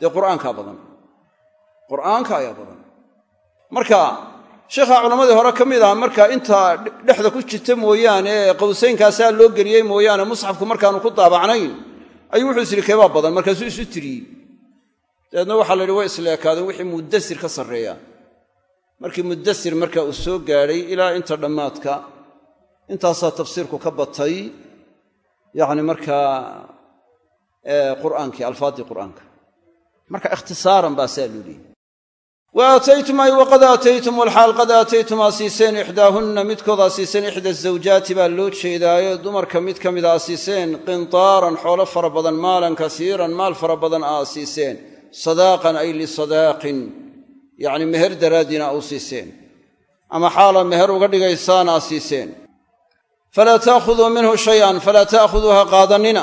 dee qur'aankaa badan. Qur'aanka ayaa badan. Marka sheekha culammadii hore ka mid ah marka intaa dhexda ku jirta mooyaane qawsaynkaasaa loo geliyey mooyaane musxafku markaanu ku daabacnayn ayuu wuxuu is yidhi keebaa badan? Markaasuu isu tiriyey dabeedna waxaa la yidhi way isleekaadeen wixii muddasir ka sarreeya. Markii muddasir marka uu soo gaadhay ilaa inta dhammaadka intaasaa tafsiirku ka batay yacni markaa qur'aankii alfaaddii qur'aanka. Marka ikhtisaaran baa saa loo leeyay wa aataytum ay waqad aataytum walxaal qad aataytum aa siiseen ixdaahunna midkood aa siiseen ixda zawjaati baa loo jeedaayo dumarka mid ka mid aa siiseen qintaaran xoolo fara badan maalan kasiiran maal fara badan aa siiseen sadaaqan ay lisadaaqin yacni meher daraaddiina aa u siiseen ama xaala meher uga dhigaysaan aa siiseen falaa taakhuduu minhu shayan falaa ta'khuduu ha qaadanina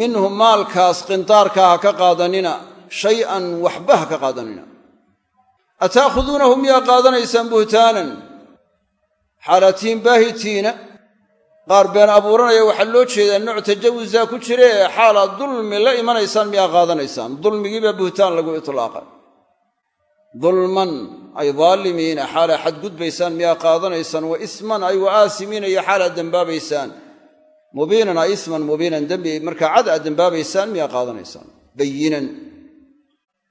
minhu maalkaas qintaarka ha ka qaadanina shay-an waxba ha ka qaadanina ataakhuduunahu miyaa qaadanaysaan buhtaanan xaalatiin baahitiina qaar been abuuranaya waxaa loo jeedaa nooc tajawusaa ku jire ee xaalaad dulmi la imanaysaan miyaa qaadanaysaan dulmigiibaa buhtaan lagu itlaaqay dulman ay daalimiina xaalaa xadgudbaysaan miyaa qaadanaysaan wa isman ay wa aasimiina iyo xaalaad dembaabaysaan mubiinan ay isman mubiinan dembi markaa cad aad dembaabaysaan miyaa qaadanaysaan bayinan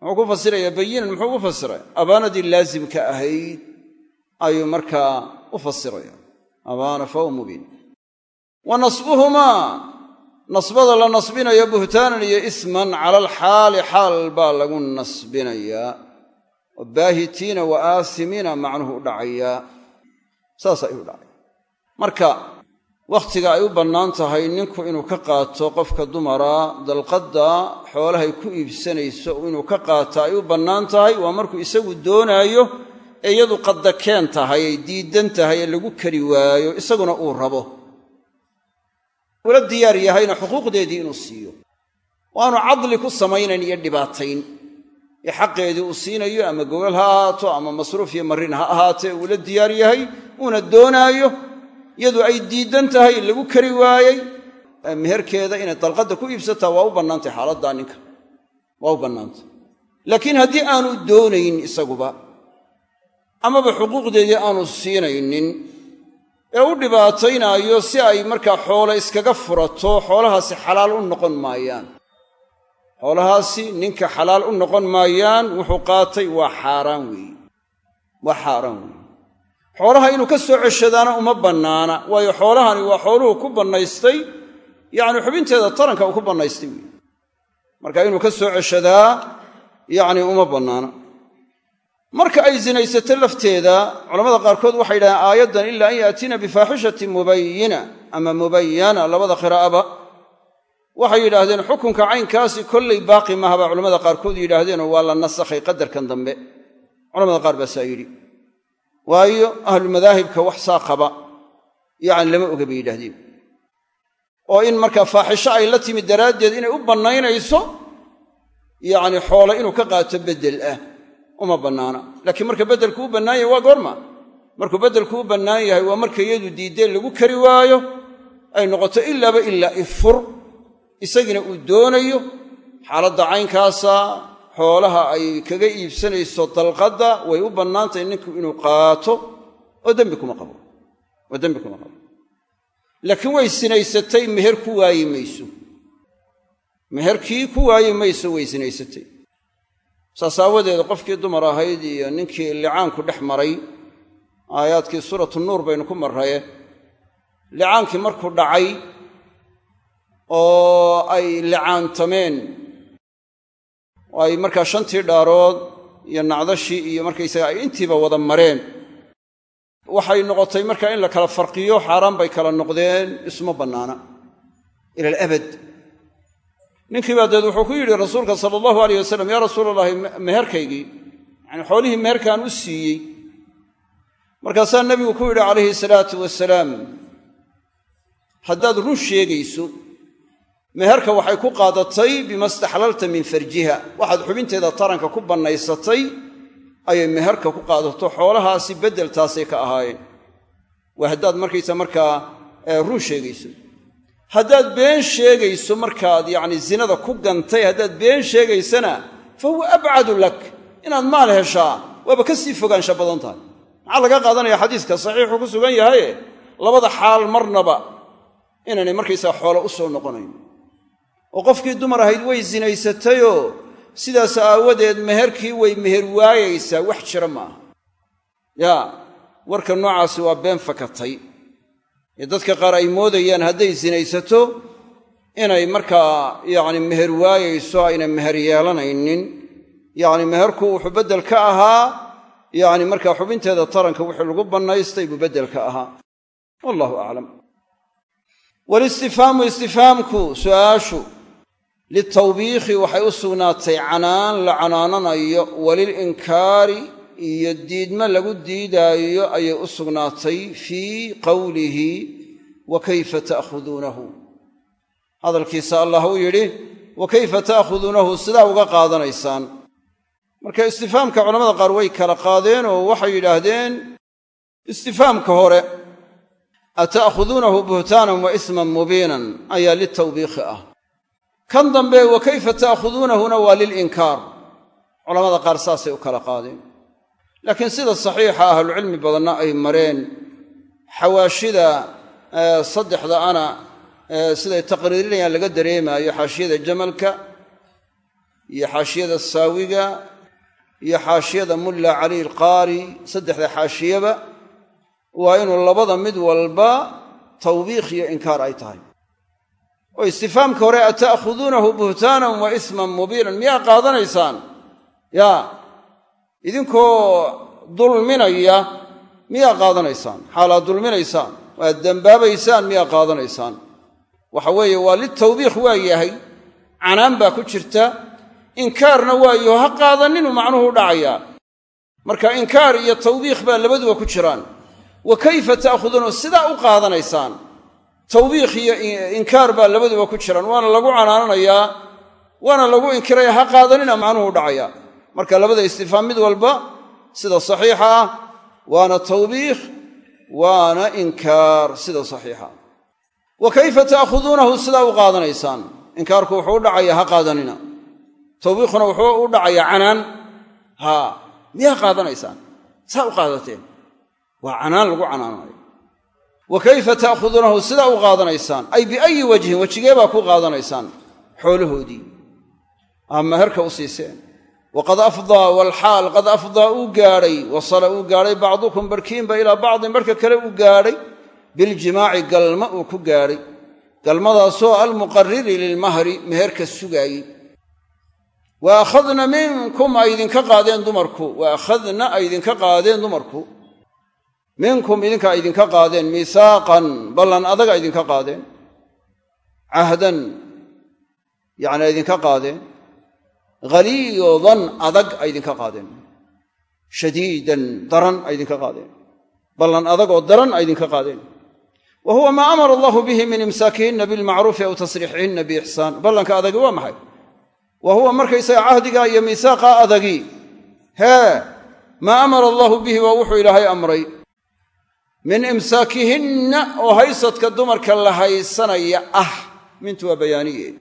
muxuu ku fasiraya bayinan muxuu ku fasiray? Abaanadii laasimka ahayd ayuu markaa u fasiraya. Abaana fahuwa mubiin. Wa nasbuhumaa. Nasbada la nasbinayo buhtaanan iyo isman cala alxaali xaal baa lagu nasbinayaa oo baahitiina wa aasimiina macnuhu u dhacayaa saas ayuu dhacaya marka wakhtiga ay u bannaan tahay ninku inuu ka qaato qofka dumara dalqadda xoolahay ku iibsanayso inuu ka qaato ay u bannaan tahay waa markuu isagu doonaayo ee iyadu qaddakeen tahay ay diidan tahay ee lagu kari waayo isaguna uu rabo. Ula diyaar yahayna xuquuqdeedii inuu siiyo. Waanu cadli ku samaynayn iyo dhibaatayn. Ee xaqeedii uu siinayo ama gogol ha ahaato ama masruuf iyo marin ha ahaatee uula diyaar yahay uuna doonaayo iyadu ay diidan tahay lagu kari waayey. Meherkeeda inay dalqadda ku iibsataa waa u bannaantay xaaladdaa ninka. Waa u bannaantay. Laakiin haddii aanu doonayn isaguba amaba xuquuqdeedii aanu siinaynin ee u dhibaataynaayo si ay markaa xoole iskaga furato xoolahaasi xalaal u noqon maayaan. Xoolahaasi ninka xalaal u noqon maayaan wuxuu qaatay waa xaaraan weeye waa xaaraan weeye xoolaha inuu ka soo ceshadaana uma bannaana waayo xoolahani waa xooluhu ku bannaystay yacni xubinteeda taranka uu ku bannaystay weeye. Marka inuu ka soo ceshadaa yacni uma bannaana. Marka ay sinaysato lafteeda culamada qaarkood waxay yidhahdeen aayaddan ilaa an yaatiina bifaaxishatin mubayina ama mubayana labada qiraa'aba. Waxay yidhaahdeen xukunka caynkaasi kollay baaqi maaha baa culamada qaarkood yidhaahdeenoo waa la nasakhay qadarkan dambe. Culamada qaar baasaa yidhi waayo ahlulmadaahibka wax saa qaba. Yacni lama oga bay yidhaahdeen. Oo in markaa faaxisho ay la timi daraaddeed inay u bannaynayso yacni xoole inuu ka qaato beddel ah uma bannaana laakiin marka beddelku u bannaan yahay waa goorma. Markuu beddelku u bannaan yahay waa marka iyadu diiddeen lagu kari waayo ay noqoto ilaaba ilaa ifur. Isagiina uu doonayo xaaladda caynkaasa xoolaha ay kaga iibsanayso dalqadda way u bannaantahay ninku inuu qaato oo dembi kuma qabo oo dembi kuma qabo. Laakiin way sinaysatay meher ku waayi mayso. Meherkii ku waayi mayso way sinaysatay. Saas aawadeed qofkii dumar ahayd iyo ninkii licaanku dhex maray aayaadkii suuratu nuur baynu ku marraye licaankii markuu dhacay oo ay licaantameen oo ay markaa shantii dhaarood iyo nacdashii iyo markaysaga ay intiiba wada mareen waxay noqotay markaa in la kala farqiyo xaaraan bay kala noqdeen isma bannaana ila alabad. Ninkii baa deed wuxuu ku yidhi rasuulka sala allahu alayh wasalam yaa rasuula allahi meherkaygii yacani xoolihii meherkaan u siiyey. Markaasaa nebigu ku yidhi calayhi salaatu wasalaam haddaad run sheegayso meherka waxay ku qaadatay bima istaxlalta min farjiha. Waxaad xubinteeda taranka ku bannaysatay ayay meherka ku qaadato. Xoolahaasi beddeltaasay ka ahaayeen. Waa haddaad markaysa markaa run sheegayso. Haddaad been sheegayso markaad yacni zinada ku gantay haddaad been sheegaysana fa huwa abcadu lak. Inaad maal heshaa waaba ka sii fogaansha badan tahay. Maxaa laga qaadanaya xadiiska? Saxiixu ku sugan yahaye labada xaal marnaba inaynay markaysaa xoolo u soo noqonayn oo qofkii dumar ahayd way sinaysatayoo sidaas aawadeed meherkii way meher waayaysaa wax jira maaha yaa warka noocaasi waa been fakatay. Ee dadka qaar ay moodayaan hadday sinaysato inay markaa yacni meher waayayso aynay meher yeelanaynin. Yacni meherku wuxuu beddel ka ahaa yacni markaa xubinteeda taranka wixii lagu bannaystay buu beddel ka ahaa. Wallahu aclam walistifhaamu istifhaamku su'aashu litawbiikhi waxay u sugnaatay canaan la canaananayo walilinkaari iyo diidma lagu diidaayo ayay u sugnaatay fii qowlihi wa kayfa ta'khuduunahu hadalkiisa allah uu yidhi wa kayfa ta'khuduunahu sidaa uga qaadanaysaan marka istifaamka culamada qaar way kala qaadeen oo waxay yidhaahdeen istifaamka hore ata'khuduunahu buhtaanan wa isman mubiinan ayaa litawbiikhi ah kan dambe wa kayfa ta'khuduunahuna waa lilinkaar culamada qaar saasay u kala qaadeen. Laakiin sida saxiixa ahlucilmi badanna ay mareen xawaashida saddexda ana siday taqriirinayaan laga dareemaayo xaashiyada jamalka iyo xaashiyada saawiga iyo xaashiyada mulla cali alqaari saddexda xaashiyaba waa inuu labada mid walba tawbiikh iyo inkaar ay tahay oo istifaamka hore ata'khuduunahu buhtaanan wa isman mubiinan. Miyaa qaadanaysaan? Yaa idinkoo dulminaya miyaa qaadanaysaan? Xaalaad dulminaysaan? Waad dembaabaysaan miyaa qaadanaysaan? Waxa weeye waa litawbiikh waa yahay. Canaan baa ku jirta. Inkaarna waayo ha qaadaninu macnuhu dhacayaa. Marka inkaar iyo tawbiikh baa labaduba ku jiraan. Wa kayfa ta'khuduunahu sidaa u qaadanaysaan tawbiikh iyo inkaar baa labaduba ku jiraan waana lagu canaananayaa waana lagu inkiraya ha qaadanina macnuhu u dhacayaa marka labada istifaam mid walba sida saxiixa ah waana tawbiikh waana inkaar sida saxiixa. Wa kayfa ta'khuduunahu sidaa u qaadanaysaan? Inkaarku wuxuu u dhacayaa ha qaadanina. Tawbiikhuna wuxuu u dhacayaa canaan. Haa miyaa qaadanaysaan? Saa u qaadateen. Waa canaan lagu canaanayo wa kayfa ta'khuduunahu sidaa u qaadanaysaan ay biayi wajhin wejigee baa ku qaadanaysaan xoolahoodii aa meherka u siiseen waqad afdaa walxaal qad afdaa uu gaadhay wasala uu gaadhay bacdukum barhkiinba ilaa bacdin barhka kale uu gaadhay biljimaaci galma uu ku gaadhay galmadaasoo almuqariri lilmahri meherka sugaayey wa akhadna minkum ay idinka qaadeen dumarku wa qaadeen dumarku minkum idinka ay idinka qaadeen miisaaqan ballan adaga idinka qaadeen. Cahdan yacni ay idinka qaadeen. Haliidan adag ay idinka qaadeen. Shadiidan daran ay idinka qaadeen. Ballan adag daran ay idinka qaadeen. Wa huwa maa amara allahu bihi min imsaakihinna bilmacruufi aw tasriixihinna biixsaan ballanka adagi waa maxay? Wa huwa markaysaga cahdigaa iyo miisaaqa adagii hee maa amara allahu bihi waa wuxuu ilaahay amray min imsaakihinna oo haysadka dumarka la haysanaya ah mintu waa bayaaniye.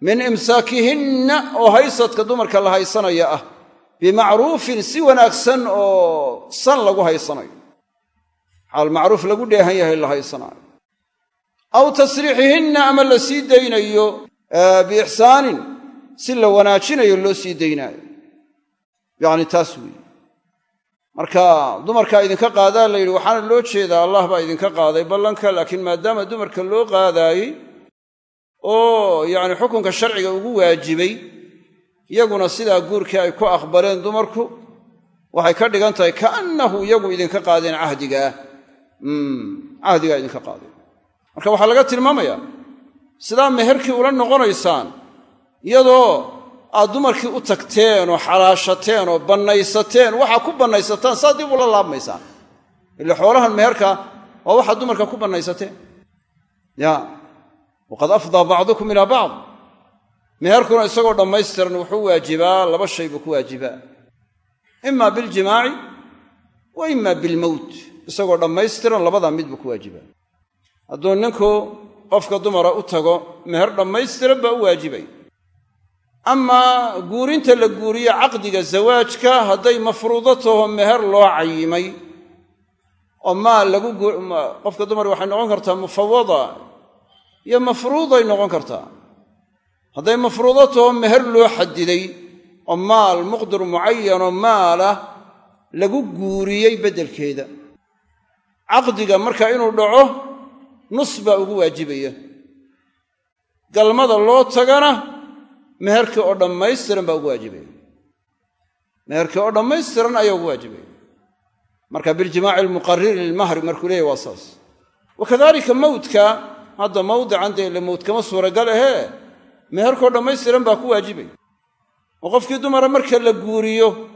Min imsaakihinna oo haysadka dumarka la haysanaya ah bimacruufin si wanaagsan oo san lagu haysanayo. Xaal macruuf lagu dheehan yahay la haysanaayo aw tasriixihinna ama la sii daynayo biixsaanin si la wanaajinayo loo sii daynaayo. Yacni taas weeye marka dumarkaa idinka qaadaa la yidhi waxaana loo jeedaa allah baa idinka qaaday ballanka laakiin maadaama dumarka loo qaadaayey oo yacni xukunka sharciga ugu waajibay iyaguna sidaa guurkii ay ku aqbaleen dumarku waxay ka dhigan tahay kaannahu iyagu idinka qaadeen cahdigaah cahdigaa idinka qaadeen. Marka waxaa laga tilmaamayaa sidaa meherkii ula noqonaysaan iyadoo aad dumarkii u tagteen oo xalaashateen oo bannaysateen waxaa ku bannaysataan saa dib ula laabmaysaan ila xoolahan meherka waa waxaad dumarka ku bannaysatee ya waqad afdaa bacdukum ilaa bacd. Meherkuna isagoo dhammaystiran wuxuu waajibaa laba shay buu ku waajibaa. Ima biljimaaci wa ima bilmowt isagoo dhammaystiran labadaa mid buu ku waajibaa. Hadduu ninku qofka dumara u tago meher dhammaystiran baa u waajibay amaa guurinta la guuriyo caqdiga zawaajka hadday mafruudo taho meher loo cayimay oo maal lagu qofka dumar waxay noqon kartaa mufawada iyo mafruuday noqon kartaa. Hadday mafruudo taho meher loo xadiday oo maal muqdir mucayanoo maalah lagu guuriyey beddelkeeda. Caqdiga marka inuu dhaco nus baa ugu waajibaya. Galmada loo tagana meherkii oo dhammaystiran baa ugu waajibaya meherkii oo dhammaystiran ayaa ugu waajibaya marka biljimaaci almuqariri lilmahri markuu leeyahy waa saas. Wa kadalika mawdka hadda mawdican dee ile mawd suuragal ahee meherkoo dhammaystiran baa ku waajibaya oo qofkii dumara marka la guuriyo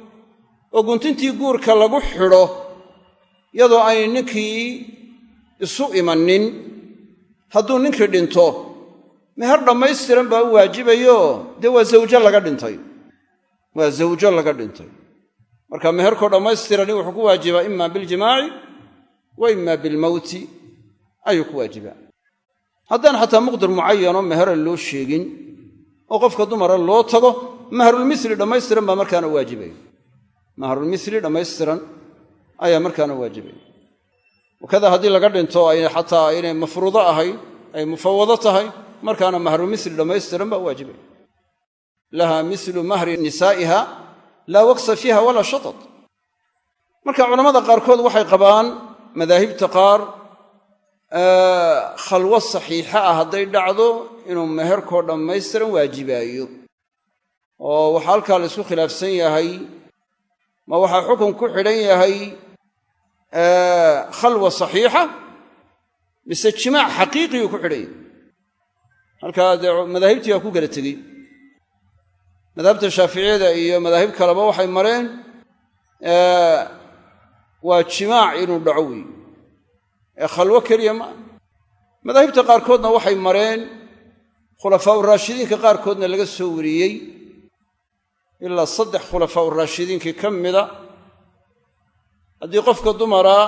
oo guntintii guurka lagu xidho iyadoo ay ninkii isu imanin hadduu ninkii dhinto meher dhammaystiran baa u waajibayo. Dee waa zawjo laga dhintay. Waa zawjo laga dhintay. Marka meherkoo dhammaystirani wuxuu ku waajibaa ima biljimaaci wa ima bilmowti ayuu ku waajibaa. Haddaan xataa muqdir mucayanoo mehera loo sheegin oo qofka dumara loo tago mahrulmisli dhammaystiran baa markaana waajibaya mahrulmisli dhammaystiran ayaa markaana waajibaya wakada haddii laga dhinto ay xataa aynay mafruudo ahayn ay mufawado tahay markaana mahrulmisli dhammaystiran baa u waajibaya laha mislu mahri nisaa'iha laa waksa fiiha walaa shatad. Marka culamada qaarkood waxay qabaan madaahibta qaar khalwo saxiixa ah hadday dhacdo inuu meherkoo dhammaystiran waajibaayo. Oo waxaa halkaa la isku khilaafsan yahay ma waxaa xukun ku xidhan yahay khalwa saxiixa mise jimaac xaqiiqiyuu ku xidhan yahay halkaa dee madaahibtii waa ku kala tegey. Madhabta shaaficiyada iyo madaahib kaleba waxay mareen waa jimaac inuu dhaco weeye ee khalwo keliya maa madaahibta qaarkoodna waxay mareen khulafaau raashidiinka qaarkoodna laga soo wariyey. Ilaa saddex khulafaau raashidiinkii ka mida haddii qofka dumara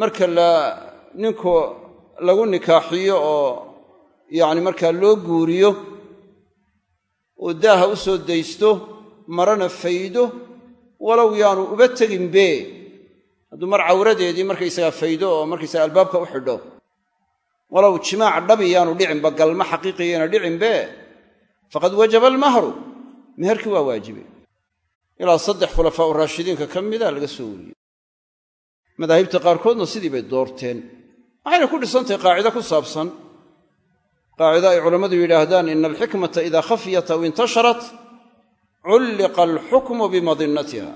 marka la ninku lagu nikaaxiyo oo yacni markaa loo guuriyo oo daaha u soo daysto marana faydo walow yaanu uba teginbe hadduu mar cawradeedii markaysagaa faydo oo markaysaga albaabka u xidho walow jimaac dhabi yaanu dhicinba galma xaqiiqiyana dhicinbe faqad wajaba almahru meherkii waa waajibe. Ilaa saddex khulafaau raashidiinka ka mida laga soo wariyey. Madaahibta qaarkoodna sidii bay doorteen. Waxayna ku dhisantahay qaacido ku saabsan qaacida ay culammadu yidhaahdaan ina alxikmata idaa khafiyat aw intasharat culliqa alxukmu bimadinnatiha.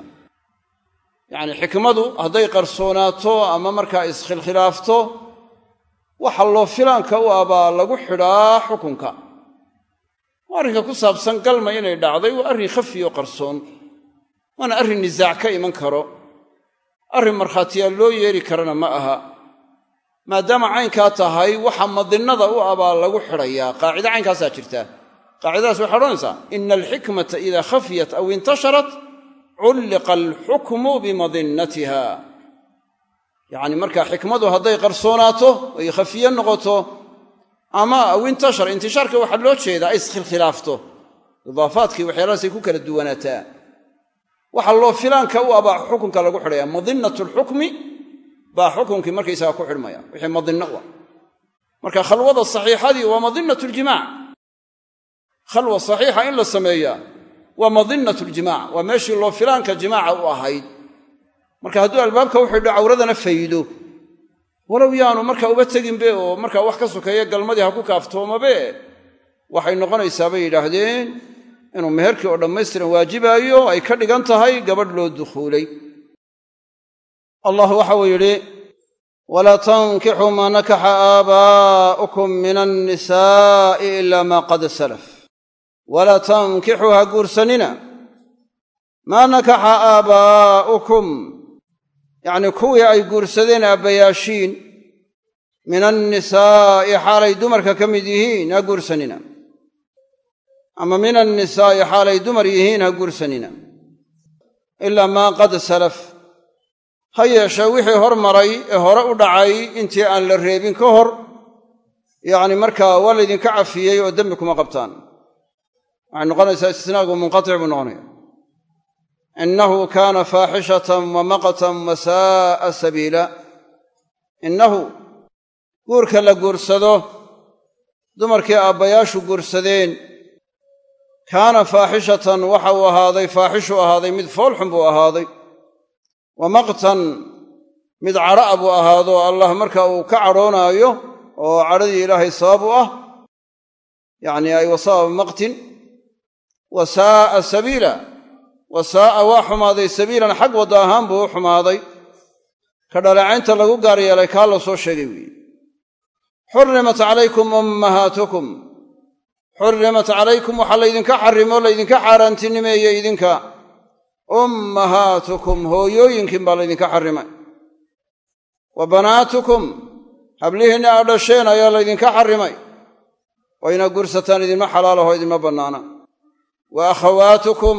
Yacnii xikmadu hadday qarsoonaato ama markaa iskhilkhilaafto waxa loo filaanka u ah baa lagu xidhaa xukunka. Arrinka ku saabsan galma inay dhacday waa arrin khafiyo qarsoon waana arrin nisaac ka iman karo. Arrin markhaatiyaa loo yeeli karana ma aha maadaama caynkaa tahay waxa madinnada u ah baa lagu xidhayaa. Qaacida caynkaasaa jirta. Qaacidadaas waxay odhanaysaa ina alxikmata idaa khafiyat aw intasharat culliqa alxukmu bimadinnatiha. Yacni markaa xikmadu hadday qarsoonaato oy khafiye noqoto ama aw intashar intishaarka waxaa loo jeedaa ay iskhilkhilaafto idaafaadkii waxyaalahaasay ku kala duwanaataa. Waxa loo filaanka u abaa xukunka lagu xidhaya madinnat lxukmi baa xukunkii markaysaga ku xidhmaya wixii madinno u ah marka khalwada saxiixadii waa madinnat ljimaac khalwa saxiixa in la sameeyaa waa madinnat ljimaac waa meeshii loo filaanka jimaaca u ahayd. Marka hadduu albaabka u xidho cawradana faydo. Walow yaanu markaa uba teginbe oo markaa wax ka sokeeya galmadii ha ku kaaftoomabe waxay noqonaysaa bay yidhaahdeen inuu meherkii oo dhammaystiran waajibaayo ay ka dhigan tahay gabadh loo dukhuulay allah waxauu yidhi walaa tankixuu maa nakaxa aabaa'ukum min annisaa'i ilaa maa qad salaf. Walaa tankixuu ha guursanina maa nakaxa aabaa'ukum yacnii kuwii ay guursadeen aabbayaashiin min annisaa'i xaalay dumarka ka mid yihiin ha guursanina. Ama min annisaa'i xaalay dumar yihiin ha guursanina. Ilaa maa qad salaf ha yeeshee wixii hor maray ee hore u dhacay intii aan la reebin ka hor yacni markaa waa laydinka cafiyey oo dembi kuma qabtaan. Waxay noqonaysaa istisnaagu munqatic buu noqonaya. Innahu kaana faaxishatan wa maqtan wa sabiila. Innahu guurka la guursado dumarkii aabbayaashu guursadeen kaana faaxishatan waxa uu ahaaday faaxishuu ahaaday mid foolxun buu ahaaday wa maqtan mid cadha'a buu ahaado allah marka uu ka cadhoonaayo oo cadhadii ilaahay sabab u ah yacni ay wa sababa maqtin wa saa'a sabiila wa saa'a waa xumaaday sabiilan xag wadda ahaan buu u xumaaday. Ka dhaleecaynta lagu gaar yeelay kaa la soo sheegay weeye xurrimat calaykum ummahaatukum xurrimat calaykum waxaa laydinka xarimo laydinka xaaraantinimeeyey idinka ummahaatukum hooyooyinkiin baa laydinka xarrimay wa banaatukum hablihiinna aad dhasheen ayaa laydinka xarrimay inaad gursataan idinma xalaalaho idinma bannaana. Wa akhawaatukum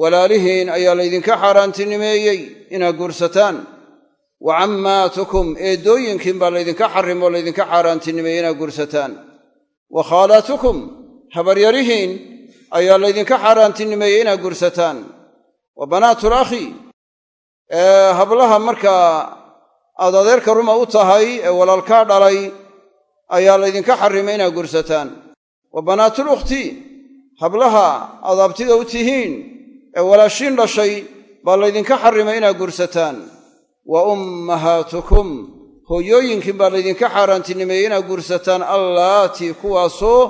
walaalihiin ayaa laydinka xaaraantinimeeyey inaad gursataan. Wa cammaatukum eeddooyinkiin baa laydinka xarrimoo laydinka xaaraantinimeeyey inaad gursataan. Wa khaalaatukum habaryarihiin ayaa laydinka xaaraantinimeeyey inaad gursataan wa banaatul akhi hablaha markaa aad adeerka ruma u tahay ee walaalkaa dhalay ayaa laydinka xarrimay inaad gursataan wa banaatul ukhti hablaha aad abtiga u tihiin ee walaashiin dhashay baa laydinka xarrimay inaad gursataan wa ummahaatukum hooyooyinkiin baa laydinka xaaraantinimeeyey inaad gursataan allaatii kuwaasoo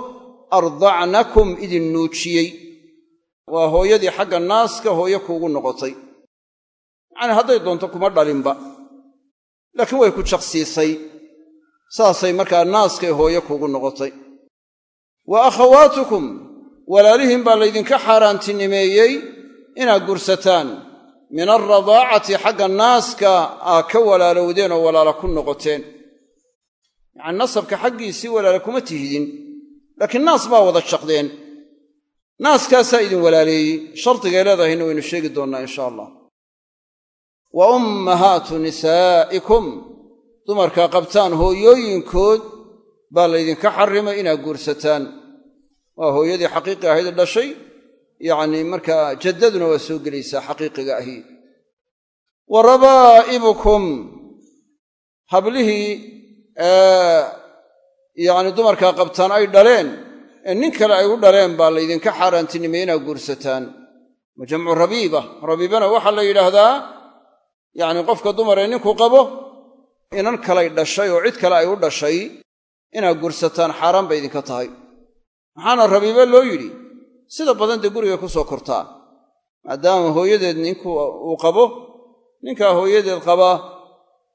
ardacnakum idin nuujiyey waa hooyadii xagga naaska hooyo kuugu noqotay. Yacnii hadday doonto kuma dhalinba. Laakiin way ku jaqsiisay saasay markaa naaskay hooyo kuugu noqotay. Wa akhawaatukum walaalihiin baa laydinka xaaraantinimeeyey inaad gursataan. Min alradaacati xagga naaska aad ka walaalowdeen oo walaala ku noqoteen. Yacani nasabka xaggiisii walaala kuma tihidin. Laakiin naas baa wada jaqdeen naaskaasaa idin walaaleeyey. Shardigay leedahayna waynu sheegi doonnaa insha allah. Wa ummahaatu nisaa'ikum. Dumarkaa qabtaan hooyooyinkood baa laydinka xarrimay inaad guursataan. Waa hooyadii xaqiiqi ahayd dhashay. Yacnii markaa jaddaduna waa soo gelaysaa xaqiiqiga ahi. Wa rabaa'ibukum. Hablihii yacni dumarkaa qabtaan ay dhaleen ee nin kale ay u dhaleen baa laydinka xaaraantinimay inaad guursataan. Wa jamcu rabiiba. Rabiibana waxaa la yidhaahdaa yacni qofka dumar ee ninku qabo inan kalay dhashay oo cid kale ay u dhashay inaad guursataan xaaraan bay idinka tahay. Maxaana rabiibe loo yidhi sida badan dee guriga ku soo kortaa. Maadaama hooyadeed ninku uu qabo ninkaa hooyadeed qabaa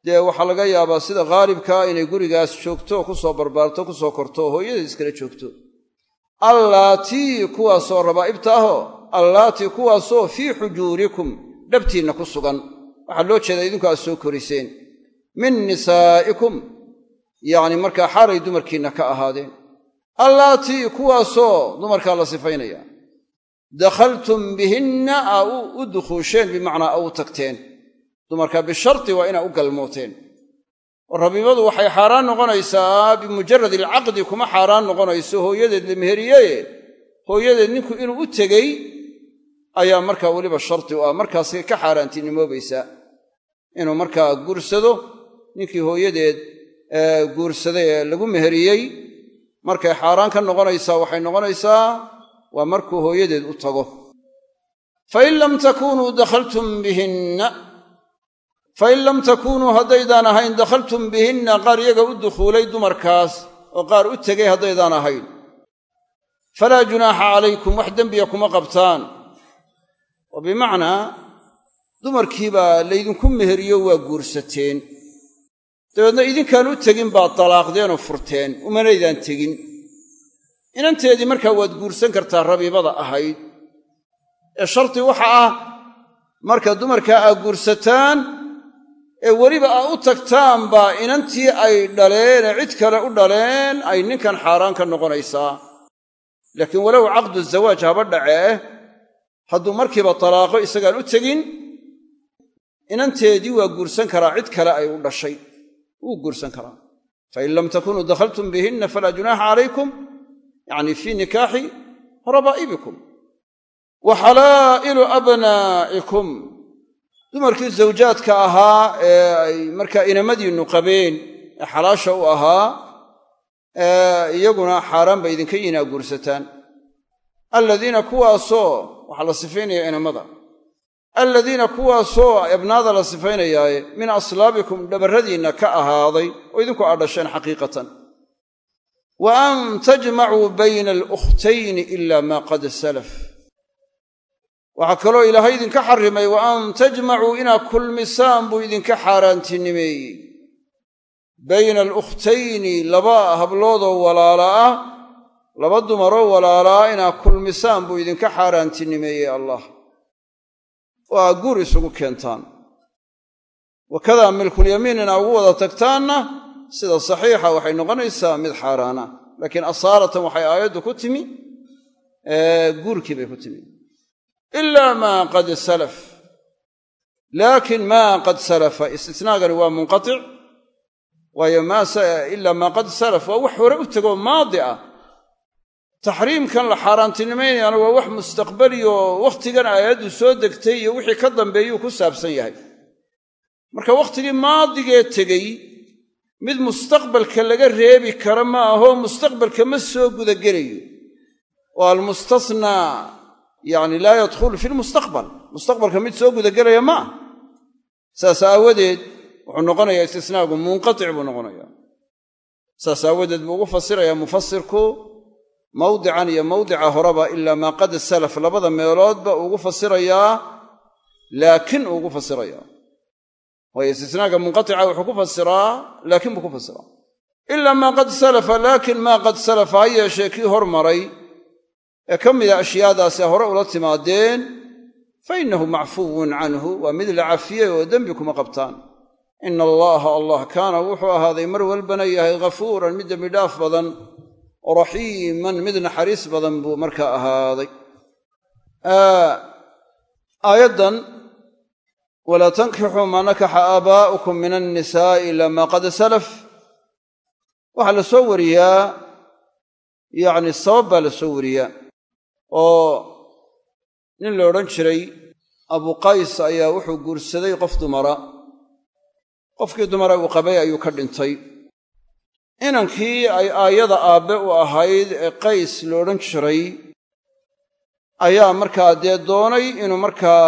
dee waxaa laga yaabaa sida khaalibkaa inay gurigaas joogto ku soo barbaarto ku soo korto oo hooyadeed iskala joogto allaatii kuwaasoo rabaa'ibta ahoo allaatii kuwaasoo fii xujuurikum dhabtiinna ku sugan. Waxaa loo jeedaa idinku aad soo koriseen. Min nisaa'ikum yacni markaa xaalay dumarkiinna ka ahaadeen. Allaatii kuwaasoo dumarkaa la sifaynaya dakhaltum bihinna aa u dukhuusheen bimacnaa a u tagteen. Dumarkaa bisharti waa inaa u galmooteen oo rabiibadu waxay xaaraan noqonaysaa bimujarad alcaqdi kuma xaaraan noqonayso hooyadeed la meheriyeye hooyadeed ninku inuu u tegey ayaa markaa weliba sharti u ah. Markaasay ka xaaraantinimoobaysaa inuu markaa guursado ninkii hooyadeed guursaday ee lagu meheriyey markay xaaraan ka noqonaysaa waxay noqonaysaa waa markuu hooyadeed u tago. Fain lam takunuu dakhaltum bihinna fain lam takuunuu haddaydaan ahayn dakhaltum bihinna qaar iyaga u dukhuulay dumarkaas oo qaar u tegay haddaydaan ahayn falaa junaaxa calaykum wax dembiya kuma qabtaan oo bimacnaa dumarkiibaa laydinku meheriyo waa guursateen dabeedna idinkaan u tegin baad dalaaqdeenoo furteen umanaydaan tegin inanteedii markaa waad guursan kartaa rabiibada ahayd ee sharti waxa ah marka dumarkaa aad guursataan ee weliba aa u tagtaan baa inantii ay dhaleen ee cid kale u dhaleen ay ninkan xaaraan ka noqonaysaa. Laakiin walow caqdu zawaaj haba dhacee hadduu markiiba talaaqo isagaan u tegin inanteedii waa guursan karaa cid kale ay u dhashay. Wuu guursan karaa. Fain lam takunuu dakhaltum bihinna falaa junaaxa calaykum yacni fii nikaaxi rabaa'ibikum wa xalaa'ilu abnaa'ikum dumarkii zawjaadka ahaa ee ay markaa inamadiinnu qabeen ee xalaasha u ahaa iyaguna xaaraan bay idinka yihiin aa guursataan alladiina kuwaasoo waxaa la sifaynaya inamada. Alladiina kuwaasoo ebnaada la sifaynayaaye min aslaabikum dhabarradiinna ka ahaaday oo idinku aa dhasheen xaqiiqatan. Wa an tajmacuu bayna alukhtayni ila maa qad salaf waxaa kaloo ilaahay idinka xarrimay wa an tajmacuu inaad kulmisaan buu idinka xaaraantinimeeyey. Bayna alukhtayni laba habloodoo walaala ah laba dumaroo walaala ah inaad kulmisaan buu idinka xaaraantinimeeyey allah. Oo guur isugu keentaan. Wakadaa milkulyamiin inaa ugu wada tagtaanna sida saxiixa waxay noqonaysaa mid xaaraana. Laakiin asaaratan waxay aayaddu ku timi guurkii bay ku timi ilaa maa qad salaf laakiin maa qad salafa istisnaagani waa munqatic waayo ilaa maa qad salaf waa wax hore u tegoo maadi ah taxriimkan la xaaraantinimaynayaana waa wax mustaqbali oo wakhtigan aayaddu soo degtay iyo wixii ka dambeeyuu ku saabsan yahay marka wakhtigii maadigee tegey mid mustaqbalka laga reebi kara ma aho mustaqbalka ma soo gudagelayo oo almustasnaa yacni laa yadkhulu fi lmustaqbal mustaqbalka mid soo gudagelaya ma ah saas aawadeed wuxuu noqonayaa istisnaagu munqatic buu noqonayaa. Saas aawadeed buu ugu fasirayaa mufasirku mawdican iyo mawdica horeba ilaa maa qad salaf labada meeloodba ugu fasirayaa laakin uu ugu fasirayaa. Waayo istisnaaga munqatica wuxuu ku fasiraa laakin buu ku fasiraa. Ilaa maa qad salafa laakin maa qad salafa ha yeeshee kii hormaray ee ka mida ashyaadaasi hore ula timaadeen fa innahu macfuwun canhu waa mid la cafiyey oo dembi kuma qabtaan. Ina allaaha allah kaana wuxuu ahaaday mar walbana yahay ghafuuran mid dembi dhaaf badan raxiiman mid naxariis badan buu markaa ahaaday. Aayaddan walaa tankixuu maa nakaxa aabaa'ukum min annisaa'i ilaa maa qad salaf. Waxaa la soo wariyaa yacni sabab baa la soo wariyaa oo nin la odhan jiray abu qays ayaa wuxuu guursaday qof dumara. Qofkii dumara uu qabay ayuu ka dhintay. Inankii ay aayada aabbe u ahayd ee qays la odhan jiray ayaa markaa dee doonay inuu markaa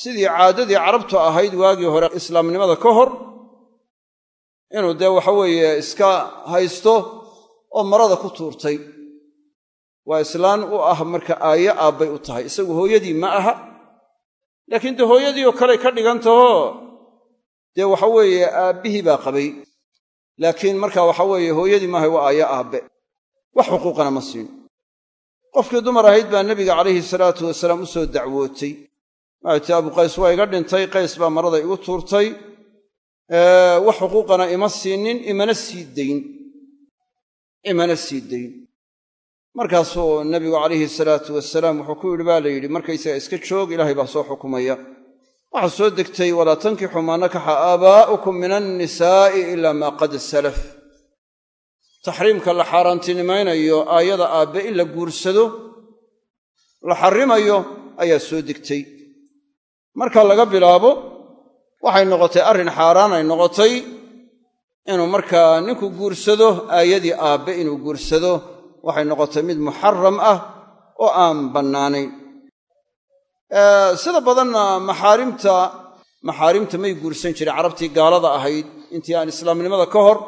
sidii caadadii carabtu ahayd waagii hore islaamnimada ka hor inuu dee waxaweeye iska haysto oo marada ku tuurtay waa islaan u ah marka aayo aabbay u tahay. Isagu hooyadii ma aha laakiin dee hooyadii oo kaley ka dhigan taho dee waxa weeye aabbihii baa qabay. Laakiin marka waxa weeye hooyadii maaha waa aayo aabbe. Wax xuquuqana ma siin. Qofkii dumar ahayd baa nebiga calayhi salaatu wasalaam u soo dacwootay. Waxay tii abu qays waa iga dhintay qays baa marada igu tuurtay. Wax xuquuqana ima siinin imana sii dayn imana sii dayn markaasuu nebigu calayhi salaatu wasalaam wuxuu ku yidhi baa la yidhi markaysaga iska joog ilaahay baa soo xukumaya. Waxaa soo degtay walaa tankixuu maa nakaxa aabaa'ukum min annisaa'i ilaa maa qad salaf. Taxriimka la xaaraantinimaynayo aayada aabbe in la guursado la xarrimayo ayaa soo degtay. Marka laga bilaabo waxay noqotay arrin xaaraan ay noqotay inuu markaa ninku guursado aayadii aabbe inuu guursado waxay noqotay mid muxaram ah oo aan bannaanayn. Sida badanna maxaarimta maxaarimta may guursan jirin carabtii gaalada ahayd intii aan islaamnimada ka hor.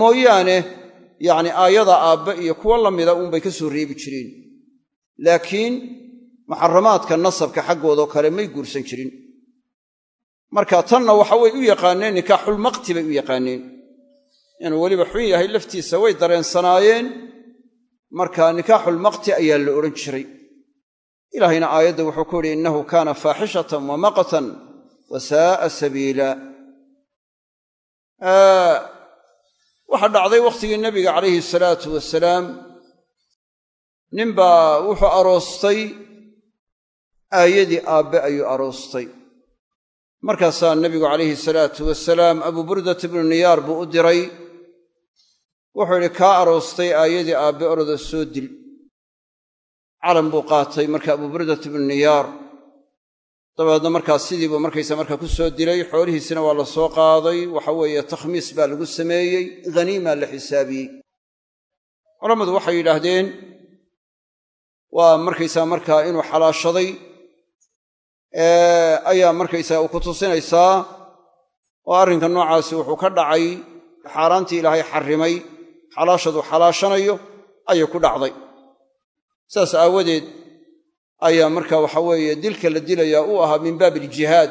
Mooyaane yacni aayada aabbe iyo kuwo lamida uunbay ka soo reebi jireen laakiin muxaramaadka nasabka xaggoodao kale may guursan jirin. Marka tanna waxa way u yaqaaneen nikaaxulmaqti bay u yaqaaneen inuu weliba xun yahay laftiisa way dareensanaayeen marka nikaaxulmaqti ayaa la odhan jiray. Ilaahayna aayadda wuxuu ku yidhi innahu kaana faaxishatan wa maqtan wa saa'a sabiila. Waxaa dhacday wakhtigii nebiga calayhi salaatu wasalaam ninbaa wuxuu aroostay aayadii aabbe ayuu aroostay. Markaasaa nebigu calayhi salaatu wasalaam abuu burdat ibnu niyaar buu u diray wuxuu yidhi kaa aroostay aayadii aabbe oroda soo dil. Calan buu qaatay marka abuu burdat ibnu niyaar. Dabeedna markaa sidiibuu markaysa markaa ku soo dilay xoolihiisina waa la soo qaaday. Waxa weeye takhmiis baa lagu sameeyey haniimaa la xisaabiyey. Culammadu waxay yidhaahdeen waa markaysaa markaa inuu xalaashaday ayaa markaysaa u ku tusinaysaa oo arrinka noocaasi wuxuu ka dhacay xaaraantii ilaahay xarrimay xalaashadu xalaashanayo ayay ku dhacday. Saas aawadeed ayaa marka waxa weeye dilka la dilayaa uu ahaa min baabi iljihaad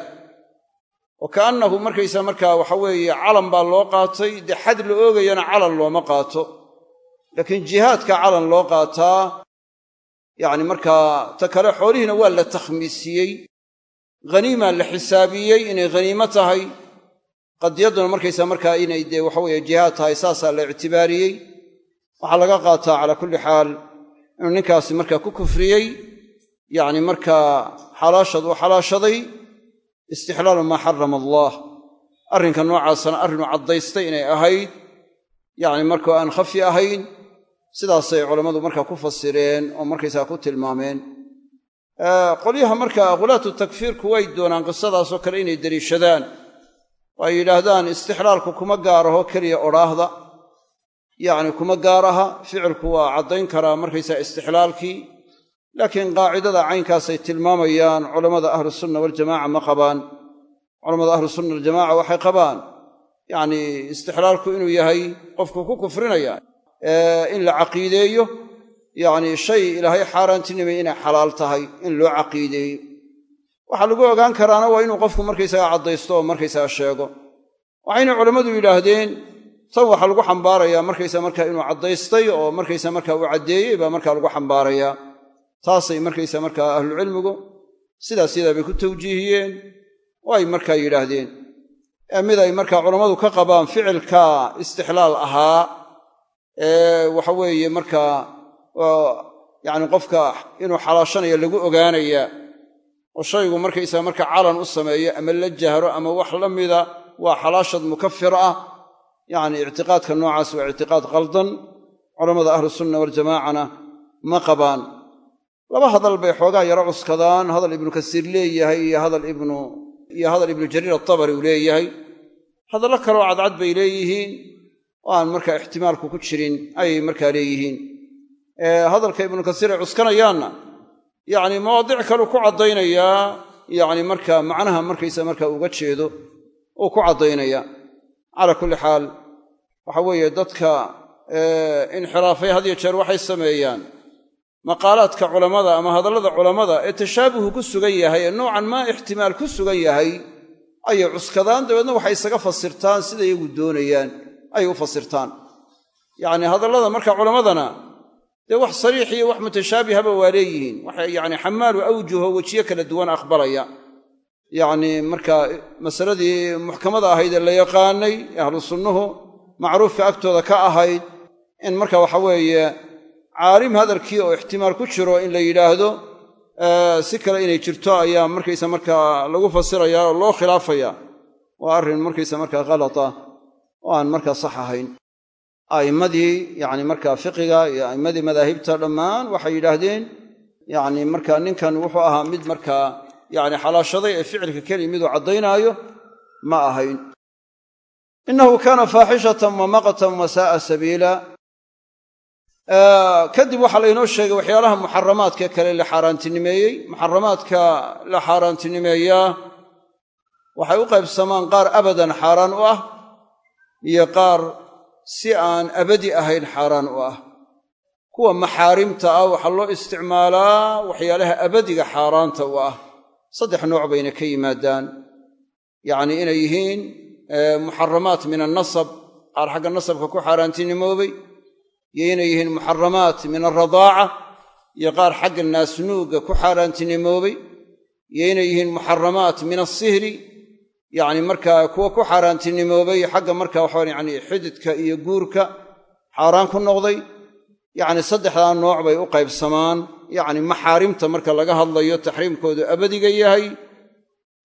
wa kaannahu markaysa markaa waxa weeye calan baa loo qaatay dee xad la oogayana calan looma qaato. Laakiin jihaadka calan loo qaataa yacni markaa ta kale xoolihiina waa la takhmiisiyey haniimaa la xisaabiyey inay haniimo tahay qadiyadduna markaysa markaa inay dee waxaweeye jihaad tahay saasaa la ictibaariyey. Waxaa laga qaataa calaa kulli xaal inuu ninkaasi markaa ku kufriyey yacni markaa xalaashad uu xalaashaday. Istixlaalu maa xarama allaah arrinka noocaasana arrinuu caddaystay inay ahayd. Yacni markao aan khafi ahayn sidaasay culammadu markaa ku fasireen oo markaysaa ku tilmaameen. Qolyaha markaa khulaatu takfiirku way doonaan qisadaasoo kale inay deliishadaan oo yidhaahdaan istixlaalku kuma gaaraho keliya odhaahda. Yacni kuma gaaraha ficilku waa caddayn karaa markaysaa istixlaalkii. Laakiin qaacidada caynkaasay tilmaamayaan culammada ahlusunna waljamaca ma qabaan. Culammada ahlusunna waljamaca waxay qabaan. Yacnii istixlaalku inuu yahay qofku ku kufrinaya in la caqiideeyo. Yacnii shay ilaahay xaaraantinimay inay xalaal tahay in loo caqiideeyo waxaa lagu ogaan karaana waa inuu qofku markaysaga caddaysto oo markaysaga sheego. Waxayna culammadu yidhaahdeen tan waxaa lagu xambaarayaa markaysa markaa inuu caddaystay oo markaysa markaa uu caddeeyey baa markaa lagu xambaarayaa taasay markaysa markaa ahlucilmigu sidaas yadaa bay ku tawjiihiyeen ay markaa yidhaahdeen. Mid ay markaa culammadu ka qabaan ficilka istixlaal ahaa ee waxa weeye markaa yacni qofka inuu xalaashanayo lagu ogaanayaa oo shaygu markaysaa marka calan u sameeyo ama la jahro ama wax la mida waa xalaashad mukafir ah. Yacni ictiqaadka noocaas waa ictiqaad qaldan. Culammada ahlusunna waljamaacana ma qabaan. Laba hadal bay xoogaa yaro cuskadaan. Hadal ibnu kasiir leeyahay iyo hadal ibnu iyo hadal ibnu jariir atabari uu leeyahay. Hadallo kaloo cadcad bay leeyihiin. Oo aan markaa ixtimaalku ku jirin ayay markaa leeyihiin. Ibnu kasiir ay cuskanayaanna yacni mawaadic kaleu ku caddaynayaa yacni markaa macnaha markaysa markaa uga jeedo uu ku caddaynaya. Calaa kulli xaal waxa weeye dadka inxiraafay had yo jeer waxay sameeyaan. Maqaalaadka culammada ama hadallada culammada ee tashaabuhu ku sugan yahay ee noocan maa ixtimaal ku sugan yahay ayay cuskadaan dabeedna waxay isaga fasirtaan sida iyagu doonayaan ayay u fasirtaan. Yacni hadallada marka culammadana dee wax sariix iyo wax mutashaabihaba waa leeyihiin. Waxay yacni xamaalu awjuho wejiyo kala duwan aqbalaya. Yacni marka masaladii muxkamada ahayd ee la yaqaanay ahlu sunnuhu macruufka agtooda ka ahayd in marka waxa weeye caalim hadalkii oo ixtimaal ku jiro in la yidhaahdo si kale inay jirto ayaa markaysa markaa lagu fasirayaa oo loo khilaafaya. Waa arrin markaysa markaa khalata oo aan markaa sax ahayn a'immadii yacni markaa fiqiga iyo a'immadii madaahibta dhammaan waxay yidhaahdeen yacni markaa ninkan wuxuu ahaa mid markaa yacni xalaashaday ee ficilka keliya miduu caddaynaayo ma ahayn. Innahu kaana faaxishatan wa maqtan wa sabiila. Kadib waxaa laynoo sheegay waxyaalaha muxaramaadka kale la xaaraantinimeeyey. Muxaramaadka la xaaraantinimeeyaa waxay u qaybsamaan qaar abadan xaaraan u ah iyo qaar si aan abadi ahayn xaaraan u ah. Kuwa maxaarimta ah waxaa loo isticmaalaa waxyaalaha abadiga xaaraanta u ah. Saddex nooc bayna ka yimaadaan. Yacnii inay yihiin muxaramaat min annasab qaar xagga nasabka ku xaaraantinimoobay iyo inay yihiin muxaramaat min alradaaca iyo qaar xagga naasnuugga ku xaaraantinimoobay iyo inay yihiin muxaramaat min asihri yacni markaa kuwa ku xaaraantinimoobay xagga marka waxaa yani xididka iyo guurka xaaraan ku noqday yacni saddexdaa nooc bay u qaybsamaan. Yacni maxaarimta marka laga hadlayo taxriimkoodu abadiga yahay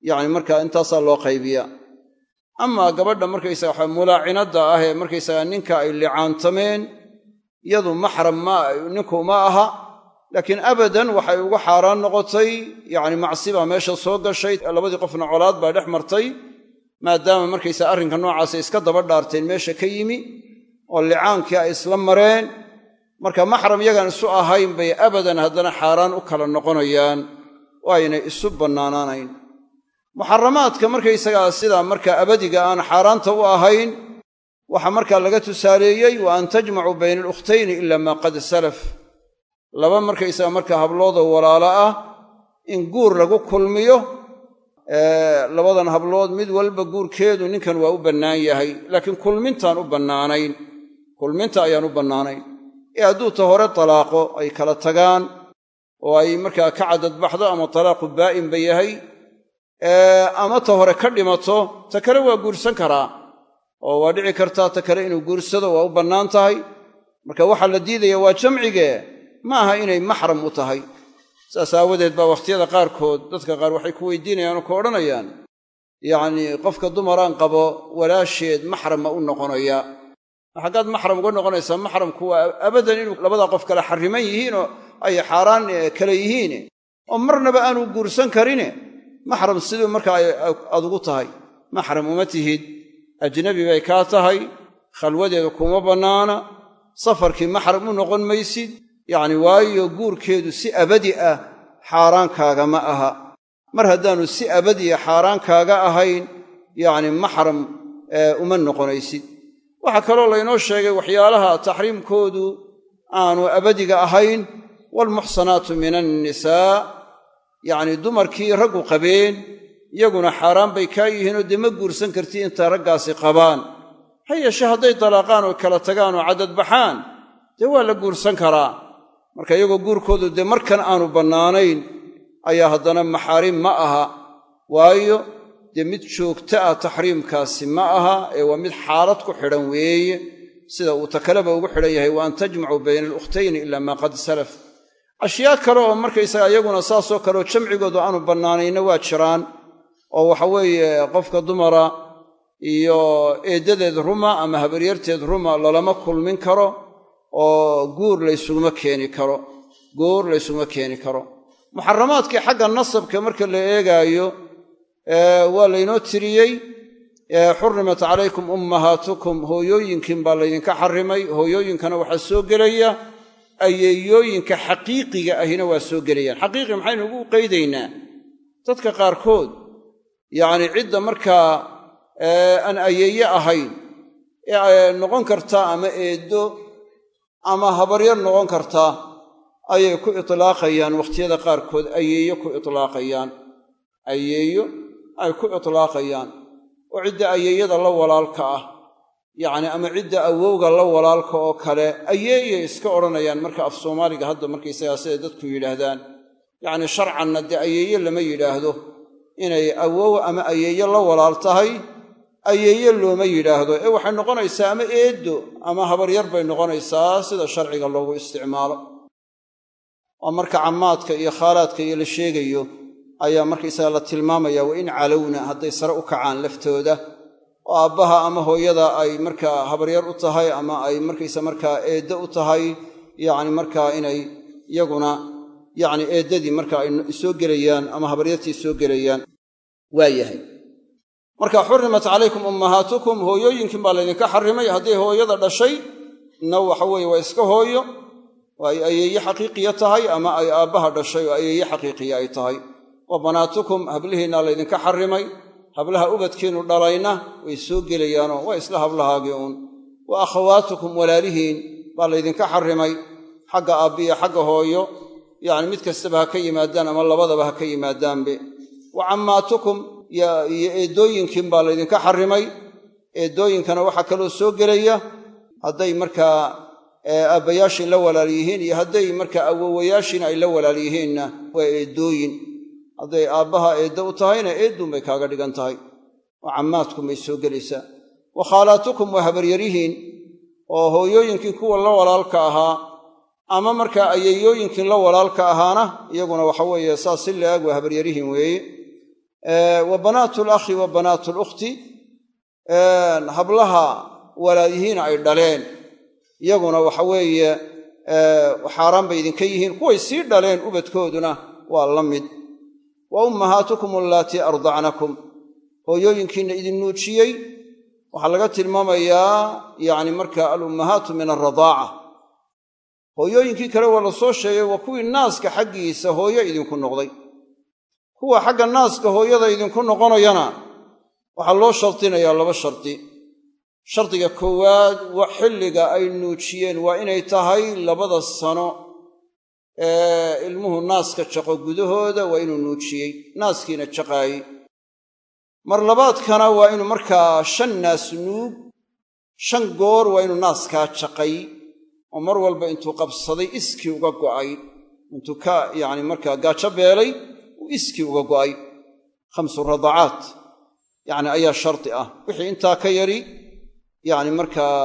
yacni marka intaasaa loo qaybiya amaa gabadha markaysaga waxa mulaacinadda ah ee markaysaga ninka ay licaantameen yadu maxram ma ninku ma aha laakiin abadan waxay uga xaaraan noqotay yacni macsi baa meesha soo gashay labadii qofna colaad baa dhex martay maadaama markaysa arrinka noocaasay iska daba dhaarteen meesha ka yimi oo licaankii ay isla mareen. Marka maxram yagaan isu ahayn bay abadan haddana xaaraan u kala noqonayaan oo aynay isu bannaanaanayn. Muxaramaadka markaysagaa sidaa marka abadiga aan xaaraanta u ahayn waxaa markaa laga tusaaleeyey wa an tajmacuu bayna alukhtayni ila maa qad salaf laba markaysaga marka habloodoo walaalo ah in guur lagu kulmiyo labadan hablood mid walba guurkeedu ninkan waa u bannaan yahay laakiin kulmintaan u bannaanayn. Kulminta ayaan u bannaanayn. Ee hadduu ta hore talaaqo ay kala tagaan oo ay markaa ka cadadbaxdo ama talaaqu baa'inba yahay ama ta hore ka dhimato ta kale waa guursan karaa. Oo waa dhici kartaa ta kale inuu guursado waa u bannaan tahay. Marka waxaa la diidaya waa jamcige ma aha inay maxram u tahay. Saas aawadeed baa wakhtiyada qaarkood dadka qaar waxay ku weydiinayaan oo ku odhanayaan yacnii qofka dumaraan qabo walaasheed maxram ma u noqonaya xaggaad maxram uga noqonaysaa maxramku waa abadan inuu labadaa qof kale xarriman yihiinoo ay xaaraan kale yihiin oo marnaba aanu guursan karine. Maxram siduu markaa aad ugu tahay. Maxram uma tihid. Ajnabi bay kaa tahay. Khalwadeeda kuma bannaana. Safarkii maxram u noqon maysid yacni waayo guurkeedu si abadi ah xaaraankaaga ma aha. Mar haddaanu si abadiya xaaraankaaga ahayn yacni maxram uma noqonaysid. Waxaa kaloo laynoo sheegay waxyaalaha taxriimkoodu aanu abadiga ahayn waalmuxsanaatu min annisaa yacni dumarkii raggu qabeen iyaguna xaaraan bay kaa yihiinoo dee ma guursan kartid inta raggaasi qabaan. Ha yeeshee hadday dalaaqaan oo kala tagaan oo caddadbaxaan dee waa la guursan karaa marka iyagoo guurkoodu dee markan aanu bannaanayn ayaa haddana maxaarim ma aha. Waayo dee mid joogta ah taxriimkaasi ma aha ee waa mid xaalad ku xidhan weeye. Sida uu ta kaleba ugu xidhan yahay wa an tajmacuu bayna alukhtayni ilaa maa qad salaf. Ashyaa kale oo markaysaga iyaguna saasoo kaleoo jamcigoodu aanu bannaanayna waa jiraan oo waxa weeye qofka dumara iyo eeddadeed ruma ama habaryarteed ruma lalama kulmin karo oo guur laysuguma keeni karo guur laysuguma keeni karo. Muxaramaadkii xagga nasabka marka la eegaayo waa laynoo tiriyey xurimat calaykum ummahaatukum hooyooyinkiin baa laydinka xarimay hooyooyinkana waxaa soo gelaya ayeeyooyinka xaqiiqiga ahina waa soo gelayaan. Xaqiiqi maxaynu ugu qaydaynaa dadka qaarkood yacni cidda markaa aan ayeeye ahayn ee noqon kartaa ama eeddo ama habaryar noqon kartaa ayay ku itlaaqayaan wakhtiyada qaarkood ayeeyo ku itlaaqayaan. Ayeeyo ay ku itlaaqayaan. Oo cidda ayeeyada la walaalka ah yacni ama cidda awowga la walaalka oo kale ayeeyay iska odhanayaan. Marka af soomaaliga hadda markaysagaa siday dadku yidhaahdaan yacni sharcanna dee ayeeye lama yidhaahdo. Inay awow ama ayeeye la walaal tahay ayeeye looma yidhaahdo. Ee waxay noqonaysaa ama eeddo ama habaryar bay noqonaysaa sida sharciga loogu isticmaalo. Oo marka cammaadka iyo khaalaadka iyo la sheegayo ayaa markaysaga la tilmaamaya wa in calowna hadday sare u kacaan laftooda. Oo aabbaha ama hooyada ay markaa habaryar u tahay ama ay markaysa markaa eeddo u tahay yacni markaa inay iyaguna yacni eeddadii marka ay soo gelayaan ama habaryartii soo gelayaan waa yahay marka xurimat calaykum ummahaatukum hooyooyinkin baa laydinka xarimay. Hadday hooyada dhashay na waxa weeye waa iska hooyo oo ay ayeeye xaqiiqiya tahay ama ay aabbaha dhashay oo ayeeye xaqiiqiya ay tahay. Wa banaatukum hablihiinna laydinka xarimay. Hablaha ubadkiinnu dhalayna way soo gelayaanoo waa isla hablahaagii uun. Wa akhawaatukum walaalihiin baa laydinka xarimay. Xagga aabbiya xagga hooyo yacni mid kastaba ha ka yimaadaan ama labadaba ha ka yimaadaanbe. Wa cammaatukum iyo eeddooyinkiin baa laydinka xarimay. Eeddooyinkana waxaa kaloo soo gelaya hadday markaa aabbayaashin la walaal yihiin iyo hadday markaa awowayaashin ay la walaal yihiinna waa eeddooyin hadday aabbaha eeddo u tahayna eedduun bay kaaga dhigan tahay. Oo cammaadkum bay soo gelaysaa wa khaalaatukum waa habaryarihiin oo hooyooyinkii kuwa la walaalka ahaa ama markaa ayeeyooyinkii la walaalka ahaana iyaguna waxa weeye saas si la-ag waa habaryarihiin weeye wa banaatu lakhi wa banaatu lukhti hablaha walaalyihiina ay dhaleen. Iyaguna waxa weeye xaaraan bay idinka yihiin. Kuway sii dhaleen ubadkooduna waa la mid. Wa ummahaatukum allaatii ardacnakum. Hooyooyinkiinna idin nuujiyey. Waxaa laga tilmaamayaa yacni marka alummahaatu min alradaaca hooyooyinkii kale waa la soo sheegay waa kuwii naaska xaggiisa hooyo idinku noqday kuwa xagga naaska hooyada idinku noqonayana waxaa loo shardinayaa laba shardi shardiga koowaad wa xilliga ay nuujiyeen waa inay tahay labada sano ee ilmuhu naaska jaqo gudahooda waa inuu nuujiyey naaskiina jaqaayey. Mar labaadkana waa inuu markaa shan naas nuug shan goor waa inuu naaskaa jaqay oo mar walba intuu qabsaday iskii uga go'ay intuu ka yacni markaa gaajo beelay iskii uga go'ay khamsu radacaat yacni ayaa shardi ah. Wixii intaa ka yari yacni markaa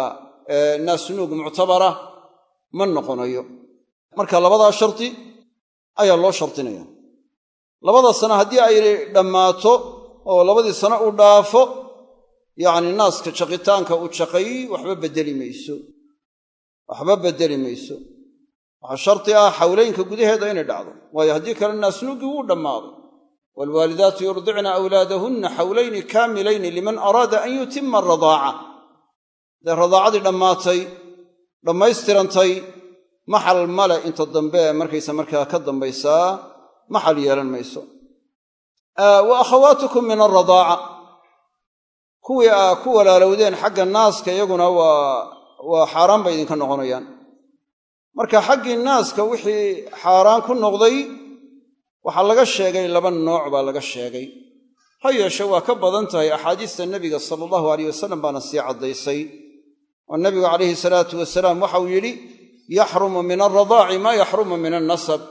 naasnuug muctabara ma noqonayo. Marka labadaa shardi ayaa loo shardinaya labada sano haddii ay dhammaato oo labadii sano uu dhaafo yacni naaska jaqitaanka uu jaqay waxba beddeli mayso. Waxba beddeli mayso waxaa shardi ah xawlaynka gudaheeda inay dhacdo. Waayo haddii kale naasnuuggii wuu dhammaaday waalwaalidaatu yurdicna awlaadahunna xawlayni kaamilayni liman araada an yutima aradaaca dee radaacadii dhammaatay dhammaystirantay maxal male inta dambe markaysa markaa ka dambaysaa maxal yeelan mayso. Wa akhawaatukum min alradaaca kuwii aa ku walaalowdeen xagga naaska iyaguna waa waa xaaraan bay idinka noqonayaan marka xaggii naaska wixii xaaraan ku noqday waxaa laga sheegay laba nooc baa laga sheegay. Ha yeeshe waa ka badan tahay axaadiista nebiga sala allahu alayh wasalam baana sii caddaysay. Oo nebigu calayhi salaatu wasalaam waxauu yidhi yaxrumu min alradaaci maa yaxrumu min alnasab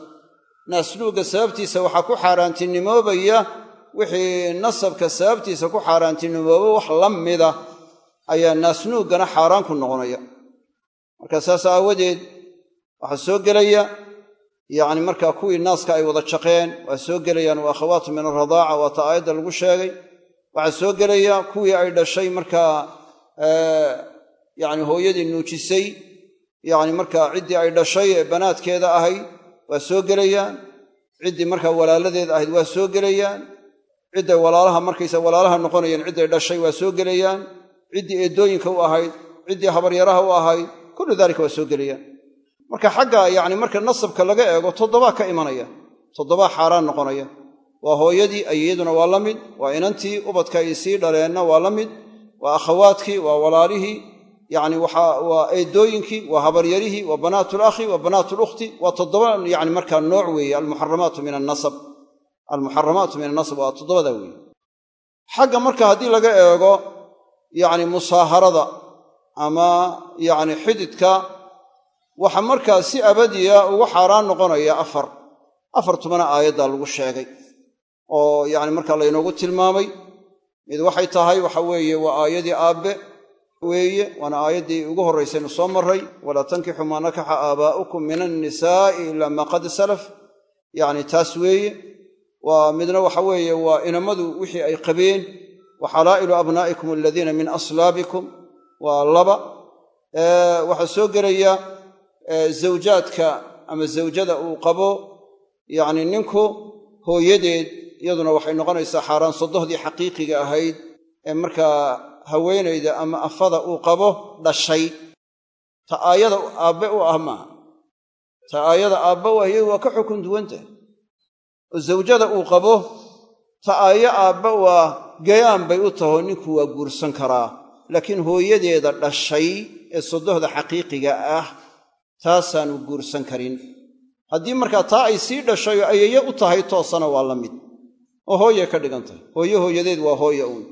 naasnuugga sababtiisa waxaa ku xaaraantinimoobaya wixii nasabka sababtiisa ku xaaraantinimoobo wax la mida ayaa naasnuuggana xaaraan ku noqonaya. Marka saas aawadeed waxaa soo gelaya yacni markaa kuwii naaska ay wada jaqeen waa soo gelayaan waa akhawaatu min alradaaca waata aayadda lagu sheegay. Waxaa soo gelaya kuwii ay dhashay markaa yacni hooyadii nuujisay yacni markaa ciddii ay dhashay ee banaadkeeda ahayd waa soo gelayaan ciddii markaa walaaladeed ahayd waa soo gelayaan cidday walaalaha markaysa walaalaha noqonayaan cidday dhashay waa soo gelayaan ciddii eedooyinka u ahayd ciddii habaryaraha u ahayd kullu daalika waa soo gelayaan marka xagga yacni marka nasabka laga eego toddobaa ka imanaya. Toddobaa xaaraan noqonaya. Waa hooyadii ayiyaduna waa la mid. Waa inantii ubadka ay sii dhaleenna waa la mid. Waa akhawaadkii waa walaalihii. Yacni waa eedooyinkii waa habaryarihii waa banaatu lakhi waa banaatu lukhti waa toddoba yani markaa nooc weeye almuxaramaatu min annasab almuxaramaatu min annasab waa toddobada weeye. Xagga marka haddii laga eego yacni musaaharada ama yacni xididka waxa markaa si abadiya ugu xaaraan noqonaya afar. Afar tobana aayaddaa lagu sheegay oo yacni markaa laynoogu tilmaamay. Mid waxay tahay waxa weeye waa aayadii aabbe weeye waana aayaddii ugu horraysaynu soo marray. Walaa tankixu maa nakaxa aabaa'ukum min annisaa'i ilaa maa qad salaf. Yacni taas weeye waa midna waxa weeye waa inamadu wixii ay qabeen. Wa xalaa'ilu abnaa'ikum aladiina min aslaabikum waa laba. Waxaa soo gelaya zawjaadka ama zawjada uu qabo yacni ninku hooyadeed iyaduna waxay noqonaysaa xaaraan sodohdii xaqiiqiga ahayd ee markaa haweenayda ama afada uu qabo dhashay. Ta aayada aabbe u ah maaha ta aayada aabbe u ah iyagu waa ka xukun duwantahay oo zawjada uu qabo ta aayo aabbe u ah gayaan bay u taho ninku waa guursan karaa. Laakiin hooyadeeda dhashay ee sodohda xaqiiqiga ah taasaanu guursan karin. Haddii markaa taa ay sii dhashay oo ayaye u tahay toosana waa la mid. Oo hooye ka dhigan tahay. Hooye hooyadeed waa hooye uun.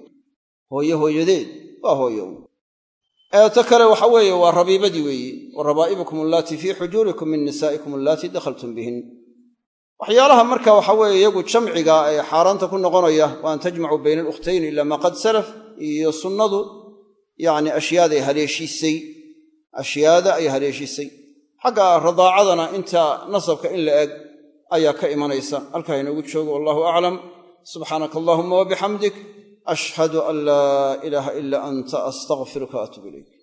Hooye hooyadeed waa hooye uun. Ta kale waxa weeye waa rabiibadii weeye wa rabaa'ibukum allaatii fii xujuurikum min nisaa'ikum allaatii dakhaltum bihin. Waxyaalaha marka waxa weeye iyagu jamciga ee xaaraanta ku noqonaya wa an tajmacuu bayna alukhtayn ila maa qad salaf iyo sunnadu yacni ashyaaday haleeshiisay ashyaada ay haleeshiisay xagga radaacadana inta nasabka in la eg ayaa ka imanaysa. Halkaa inoogu joogo wallahu aclam subxaanaka allahuma wabixamdik ashhadu an laa ilaaha ila anta astaqfiruka waatuub ilayk